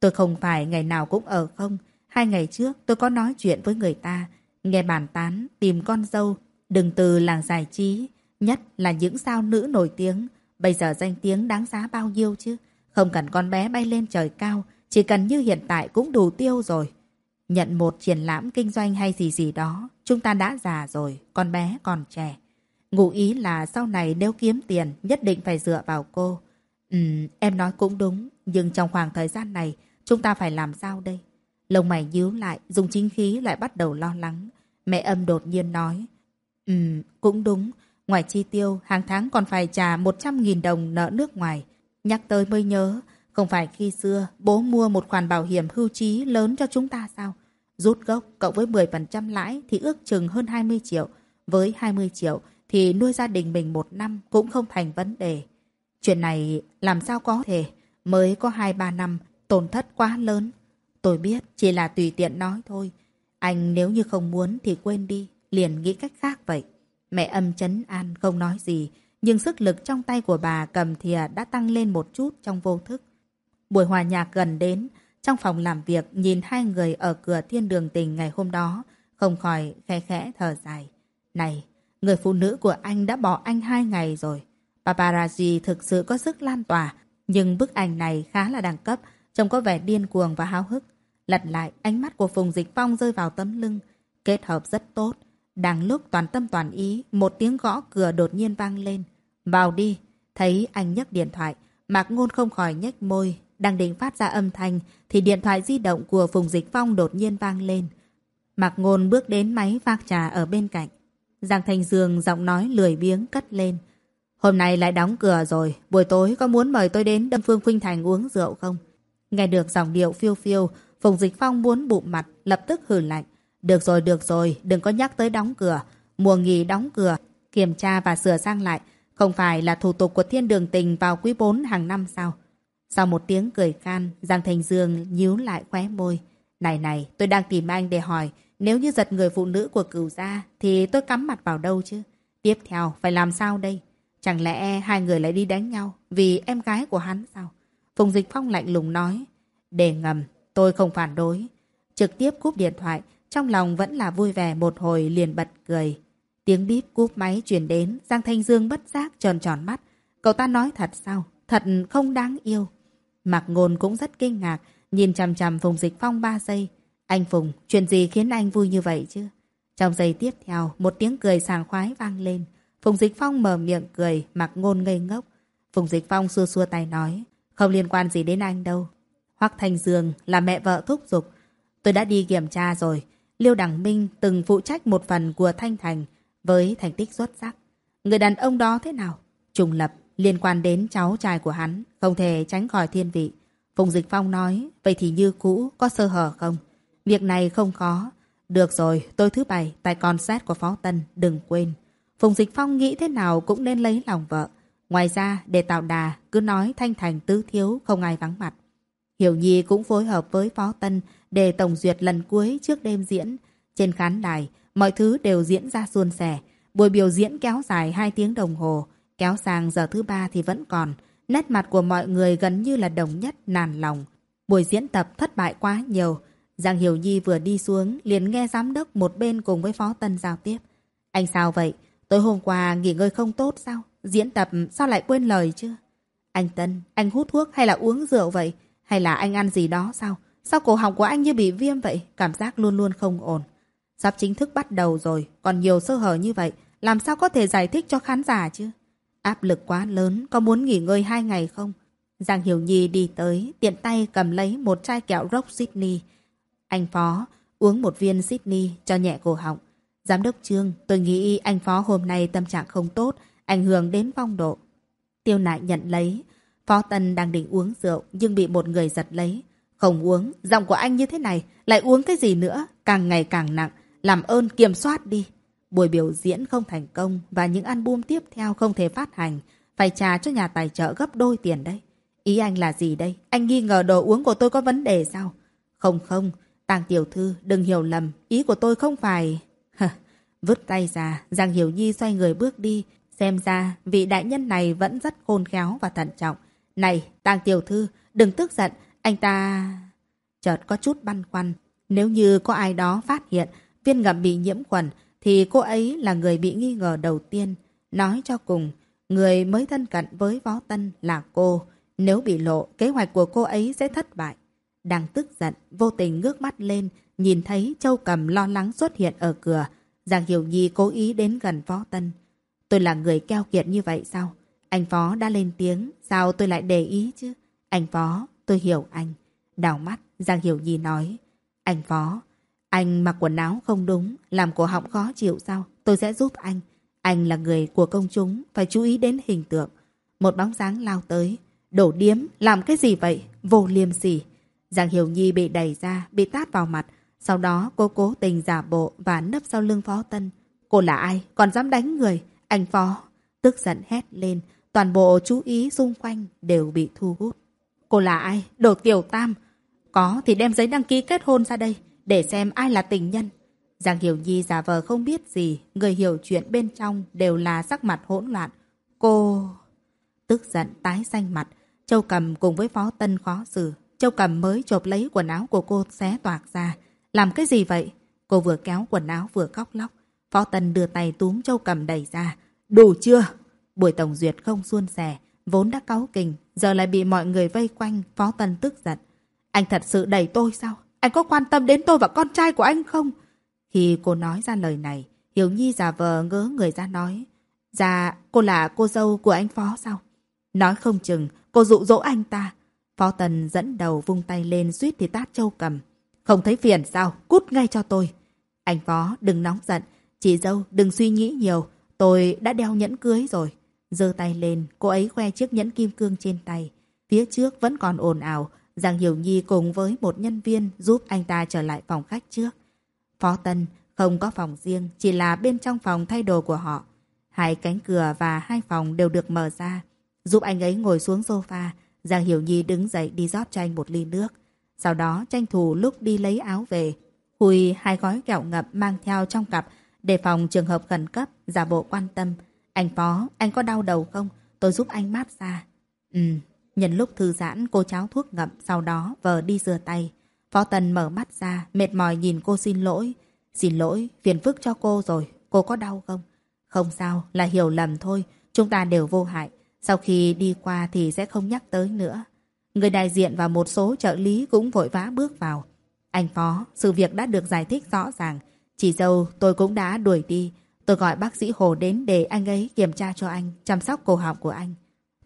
[SPEAKER 1] Tôi không phải ngày nào cũng ở không. Hai ngày trước tôi có nói chuyện với người ta, nghe bàn tán, tìm con dâu, đừng từ làng giải trí, nhất là những sao nữ nổi tiếng. Bây giờ danh tiếng đáng giá bao nhiêu chứ? Không cần con bé bay lên trời cao, chỉ cần như hiện tại cũng đủ tiêu rồi. Nhận một triển lãm kinh doanh hay gì gì đó, chúng ta đã già rồi, con bé còn trẻ. Ngụ ý là sau này nếu kiếm tiền, nhất định phải dựa vào cô. Ừ, em nói cũng đúng, nhưng trong khoảng thời gian này, chúng ta phải làm sao đây? Lông mày nhíu lại, dùng chính khí lại bắt đầu lo lắng. Mẹ âm đột nhiên nói. Ừ, cũng đúng. Ngoài chi tiêu, hàng tháng còn phải trả 100.000 đồng nợ nước ngoài. Nhắc tới mới nhớ, không phải khi xưa bố mua một khoản bảo hiểm hưu trí lớn cho chúng ta sao? Rút gốc cộng với 10% lãi thì ước chừng hơn 20 triệu. Với 20 triệu thì nuôi gia đình mình một năm cũng không thành vấn đề. Chuyện này làm sao có thể? Mới có 2-3 năm, tổn thất quá lớn. Tôi biết, chỉ là tùy tiện nói thôi. Anh nếu như không muốn thì quên đi, liền nghĩ cách khác vậy. Mẹ âm chấn an không nói gì, nhưng sức lực trong tay của bà cầm thìa à, đã tăng lên một chút trong vô thức. Buổi hòa nhạc gần đến, trong phòng làm việc nhìn hai người ở cửa thiên đường tình ngày hôm đó, không khỏi khẽ khẽ thở dài. Này, người phụ nữ của anh đã bỏ anh hai ngày rồi. Paparazzi thực sự có sức lan tỏa, nhưng bức ảnh này khá là đẳng cấp, trông có vẻ điên cuồng và háo hức. Lật lại, ánh mắt của Phùng Dịch Phong rơi vào tấm lưng, kết hợp rất tốt. Đang lúc toàn tâm toàn ý, một tiếng gõ cửa đột nhiên vang lên. Vào đi. Thấy anh nhấc điện thoại, Mạc Ngôn không khỏi nhếch môi. Đang định phát ra âm thanh, thì điện thoại di động của Phùng Dịch Phong đột nhiên vang lên. Mạc Ngôn bước đến máy pha trà ở bên cạnh. Giang thành Dương giọng nói lười biếng cất lên. Hôm nay lại đóng cửa rồi, buổi tối có muốn mời tôi đến Đâm Phương Khuynh Thành uống rượu không? Nghe được dòng điệu phiêu phiêu, Phùng Dịch Phong muốn bụng mặt, lập tức hử lạnh. Được rồi, được rồi, đừng có nhắc tới đóng cửa. Mùa nghỉ đóng cửa, kiểm tra và sửa sang lại. Không phải là thủ tục của thiên đường tình vào quý 4 hàng năm sao? Sau một tiếng cười khan, Giang Thành Dương nhíu lại khóe môi. Này này, tôi đang tìm anh để hỏi, nếu như giật người phụ nữ của cửu gia, thì tôi cắm mặt vào đâu chứ? Tiếp theo, phải làm sao đây? Chẳng lẽ hai người lại đi đánh nhau vì em gái của hắn sao? Phùng Dịch Phong lạnh lùng nói. Để ngầm, tôi không phản đối. Trực tiếp cúp điện thoại, trong lòng vẫn là vui vẻ một hồi liền bật cười. Tiếng bíp cúp máy chuyển đến, Giang Thanh Dương bất giác tròn tròn mắt. Cậu ta nói thật sao? Thật không đáng yêu. Mạc Ngôn cũng rất kinh ngạc, nhìn chằm chằm Phùng Dịch Phong ba giây. Anh Phùng, chuyện gì khiến anh vui như vậy chứ? Trong giây tiếp theo, một tiếng cười sàng khoái vang lên. Phùng Dịch Phong mở miệng cười, mặc ngôn ngây ngốc. Phùng Dịch Phong xua xua tay nói, không liên quan gì đến anh đâu. Hoắc Thanh Dương là mẹ vợ thúc giục. Tôi đã đi kiểm tra rồi. Liêu Đằng Minh từng phụ trách một phần của Thanh Thành với thành tích xuất sắc. Người đàn ông đó thế nào? Trùng lập, liên quan đến cháu trai của hắn, không thể tránh khỏi thiên vị. Phùng Dịch Phong nói, vậy thì như cũ, có sơ hở không? Việc này không có. Được rồi, tôi thứ bảy, tại con xét của Phó Tân, đừng quên. Phùng Dịch Phong nghĩ thế nào cũng nên lấy lòng vợ. Ngoài ra, để tạo đà, cứ nói thanh thành tứ thiếu, không ai vắng mặt. Hiểu Nhi cũng phối hợp với Phó Tân để tổng duyệt lần cuối trước đêm diễn. Trên khán đài, mọi thứ đều diễn ra suôn sẻ. Buổi biểu diễn kéo dài 2 tiếng đồng hồ, kéo sang giờ thứ ba thì vẫn còn. Nét mặt của mọi người gần như là đồng nhất, nản lòng. Buổi diễn tập thất bại quá nhiều. Giang Hiểu Nhi vừa đi xuống, liền nghe giám đốc một bên cùng với Phó Tân giao tiếp. Anh sao vậy? Tối hôm qua nghỉ ngơi không tốt sao? Diễn tập sao lại quên lời chưa? Anh Tân, anh hút thuốc hay là uống rượu vậy? Hay là anh ăn gì đó sao? Sao cổ họng của anh như bị viêm vậy? Cảm giác luôn luôn không ổn. Sắp chính thức bắt đầu rồi, còn nhiều sơ hở như vậy, làm sao có thể giải thích cho khán giả chứ? Áp lực quá lớn, có muốn nghỉ ngơi hai ngày không? Giang Hiểu Nhi đi tới, tiện tay cầm lấy một chai kẹo Rock Sydney. Anh Phó, uống một viên Sydney cho nhẹ cổ họng. Giám đốc Trương, tôi nghĩ anh Phó hôm nay tâm trạng không tốt, ảnh hưởng đến phong độ. Tiêu nại nhận lấy. Phó Tân đang định uống rượu, nhưng bị một người giật lấy. Không uống, giọng của anh như thế này, lại uống cái gì nữa, càng ngày càng nặng. Làm ơn kiểm soát đi. Buổi biểu diễn không thành công và những album tiếp theo không thể phát hành, phải trả cho nhà tài trợ gấp đôi tiền đấy. Ý anh là gì đây? Anh nghi ngờ đồ uống của tôi có vấn đề sao? Không không, Tàng tiểu thư, đừng hiểu lầm, ý của tôi không phải... [laughs] Vứt tay ra, Giang Hiểu Nhi xoay người bước đi. Xem ra, vị đại nhân này vẫn rất khôn khéo và thận trọng. Này, Tàng tiểu thư, đừng tức giận, anh ta... Chợt có chút băn khoăn. Nếu như có ai đó phát hiện viên ngậm bị nhiễm khuẩn, thì cô ấy là người bị nghi ngờ đầu tiên. Nói cho cùng, người mới thân cận với Võ Tân là cô. Nếu bị lộ, kế hoạch của cô ấy sẽ thất bại. Đang tức giận, vô tình ngước mắt lên, nhìn thấy Châu Cầm lo lắng xuất hiện ở cửa. Giang Hiểu Nhi cố ý đến gần Võ Tân. Tôi là người keo kiệt như vậy sao? Anh Phó đã lên tiếng, sao tôi lại để ý chứ? Anh Phó, tôi hiểu anh. Đào mắt, Giang Hiểu Nhi nói. Anh Phó, anh mặc quần áo không đúng, làm cổ họng khó chịu sao? Tôi sẽ giúp anh. Anh là người của công chúng, phải chú ý đến hình tượng. Một bóng dáng lao tới. Đổ điếm, làm cái gì vậy? Vô liêm sỉ. Giang Hiểu Nhi bị đẩy ra, bị tát vào mặt. Sau đó cô cố tình giả bộ và nấp sau lưng Phó Tân. Cô là ai? Còn dám đánh người? Anh Phó. Tức giận hét lên. Toàn bộ chú ý xung quanh đều bị thu hút. Cô là ai? Đồ tiểu tam. Có thì đem giấy đăng ký kết hôn ra đây để xem ai là tình nhân. Giang Hiểu Nhi giả vờ không biết gì, người hiểu chuyện bên trong đều là sắc mặt hỗn loạn. Cô... Tức giận tái xanh mặt, Châu Cầm cùng với Phó Tân khó xử. Châu Cầm mới chộp lấy quần áo của cô xé toạc ra. Làm cái gì vậy? Cô vừa kéo quần áo vừa khóc lóc. Phó Tân đưa tay túm Châu Cầm đẩy ra. Đủ chưa? Buổi tổng duyệt không suôn sẻ, vốn đã cáu kình, giờ lại bị mọi người vây quanh, Phó Tân tức giận. Anh thật sự đẩy tôi sao? Anh có quan tâm đến tôi và con trai của anh không? Khi cô nói ra lời này, Hiểu Nhi giả vờ ngớ người ra nói. Dạ, cô là cô dâu của anh Phó sao? Nói không chừng, cô dụ dỗ anh ta. Phó Tần dẫn đầu vung tay lên suýt thì tát châu cầm. Không thấy phiền sao? Cút ngay cho tôi. Anh Phó, đừng nóng giận. Chị dâu, đừng suy nghĩ nhiều. Tôi đã đeo nhẫn cưới rồi giơ tay lên, cô ấy khoe chiếc nhẫn kim cương trên tay. Phía trước vẫn còn ồn ào. Giang Hiểu Nhi cùng với một nhân viên giúp anh ta trở lại phòng khách trước. Phó Tân không có phòng riêng, chỉ là bên trong phòng thay đồ của họ. Hai cánh cửa và hai phòng đều được mở ra. Giúp anh ấy ngồi xuống sofa, Giang Hiểu Nhi đứng dậy đi rót cho anh một ly nước. Sau đó tranh thủ lúc đi lấy áo về. Hùi hai gói kẹo ngập mang theo trong cặp để phòng trường hợp khẩn cấp, giả bộ quan tâm. Anh Phó, anh có đau đầu không? Tôi giúp anh mát xa. Ừ, Nhân lúc thư giãn, cô cháo thuốc ngậm, sau đó vờ đi rửa tay. Phó Tần mở mắt ra, mệt mỏi nhìn cô xin lỗi. Xin lỗi, phiền phức cho cô rồi, cô có đau không? Không sao, là hiểu lầm thôi, chúng ta đều vô hại. Sau khi đi qua thì sẽ không nhắc tới nữa. Người đại diện và một số trợ lý cũng vội vã bước vào. Anh Phó, sự việc đã được giải thích rõ ràng. Chị dâu tôi cũng đã đuổi đi. Tôi gọi bác sĩ Hồ đến để anh ấy kiểm tra cho anh, chăm sóc cổ họng của anh.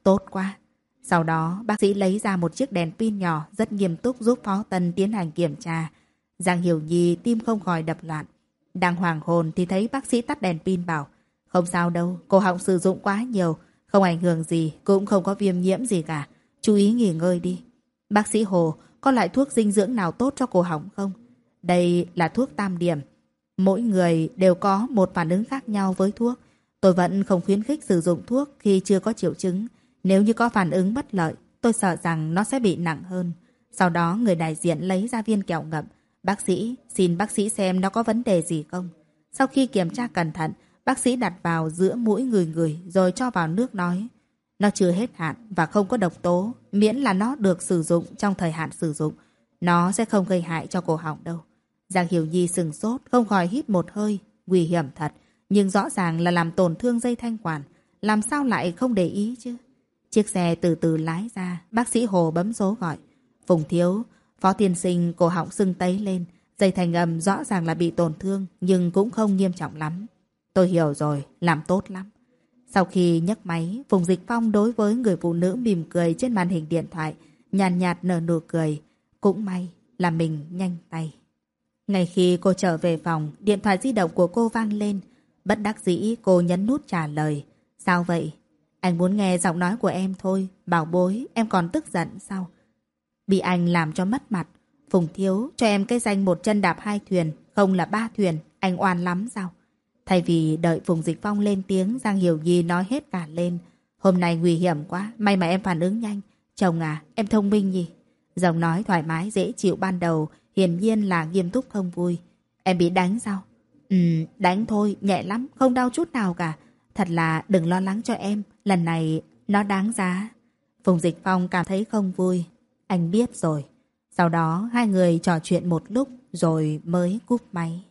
[SPEAKER 1] Tốt quá. Sau đó, bác sĩ lấy ra một chiếc đèn pin nhỏ rất nghiêm túc giúp Phó Tân tiến hành kiểm tra. Giang Hiểu Nhi tim không khỏi đập loạn. Đang hoàng hồn thì thấy bác sĩ tắt đèn pin bảo Không sao đâu, cổ họng sử dụng quá nhiều, không ảnh hưởng gì, cũng không có viêm nhiễm gì cả. Chú ý nghỉ ngơi đi. Bác sĩ Hồ, có loại thuốc dinh dưỡng nào tốt cho cổ họng không? Đây là thuốc tam điểm. Mỗi người đều có một phản ứng khác nhau với thuốc. Tôi vẫn không khuyến khích sử dụng thuốc khi chưa có triệu chứng. Nếu như có phản ứng bất lợi, tôi sợ rằng nó sẽ bị nặng hơn. Sau đó người đại diện lấy ra viên kẹo ngậm. Bác sĩ, xin bác sĩ xem nó có vấn đề gì không. Sau khi kiểm tra cẩn thận, bác sĩ đặt vào giữa mũi người người rồi cho vào nước nói. Nó chưa hết hạn và không có độc tố, miễn là nó được sử dụng trong thời hạn sử dụng. Nó sẽ không gây hại cho cổ họng đâu. Giang Hiểu Nhi sừng sốt, không khỏi hít một hơi. Nguy hiểm thật, nhưng rõ ràng là làm tổn thương dây thanh quản. Làm sao lại không để ý chứ? Chiếc xe từ từ lái ra, bác sĩ Hồ bấm số gọi. Phùng Thiếu, Phó tiên sinh cổ họng sưng tấy lên. Dây thanh âm rõ ràng là bị tổn thương, nhưng cũng không nghiêm trọng lắm. Tôi hiểu rồi, làm tốt lắm. Sau khi nhấc máy, Phùng Dịch Phong đối với người phụ nữ mỉm cười trên màn hình điện thoại, nhàn nhạt, nhạt nở nụ cười. Cũng may là mình nhanh tay. Ngay khi cô trở về phòng, điện thoại di động của cô vang lên. Bất đắc dĩ cô nhấn nút trả lời. Sao vậy? Anh muốn nghe giọng nói của em thôi. Bảo bối, em còn tức giận sao? Bị anh làm cho mất mặt. Phùng Thiếu cho em cái danh một chân đạp hai thuyền, không là ba thuyền. Anh oan lắm sao? Thay vì đợi Phùng Dịch Phong lên tiếng, Giang Hiểu Nhi nói hết cả lên. Hôm nay nguy hiểm quá, may mà em phản ứng nhanh. Chồng à, em thông minh nhỉ? Giọng nói thoải mái dễ chịu ban đầu, hiển nhiên là nghiêm túc không vui. Em bị đánh sao? Ừ, đánh thôi, nhẹ lắm, không đau chút nào cả. Thật là đừng lo lắng cho em, lần này nó đáng giá. Phùng Dịch Phong cảm thấy không vui. Anh biết rồi. Sau đó hai người trò chuyện một lúc rồi mới cúp máy.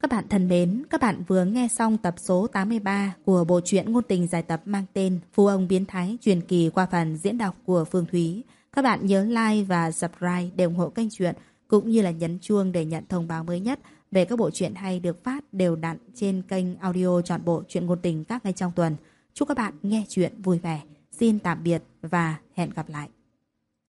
[SPEAKER 1] Các bạn thân mến, các bạn vừa nghe xong tập số 83 của bộ truyện ngôn tình giải tập mang tên Phu ông biến thái truyền kỳ qua phần diễn đọc của Phương Thúy. Các bạn nhớ like và subscribe để ủng hộ kênh truyện cũng như là nhấn chuông để nhận thông báo mới nhất về các bộ truyện hay được phát đều đặn trên kênh audio chọn bộ truyện ngôn tình các ngày trong tuần. Chúc các bạn nghe chuyện vui vẻ. Xin tạm biệt và hẹn gặp lại.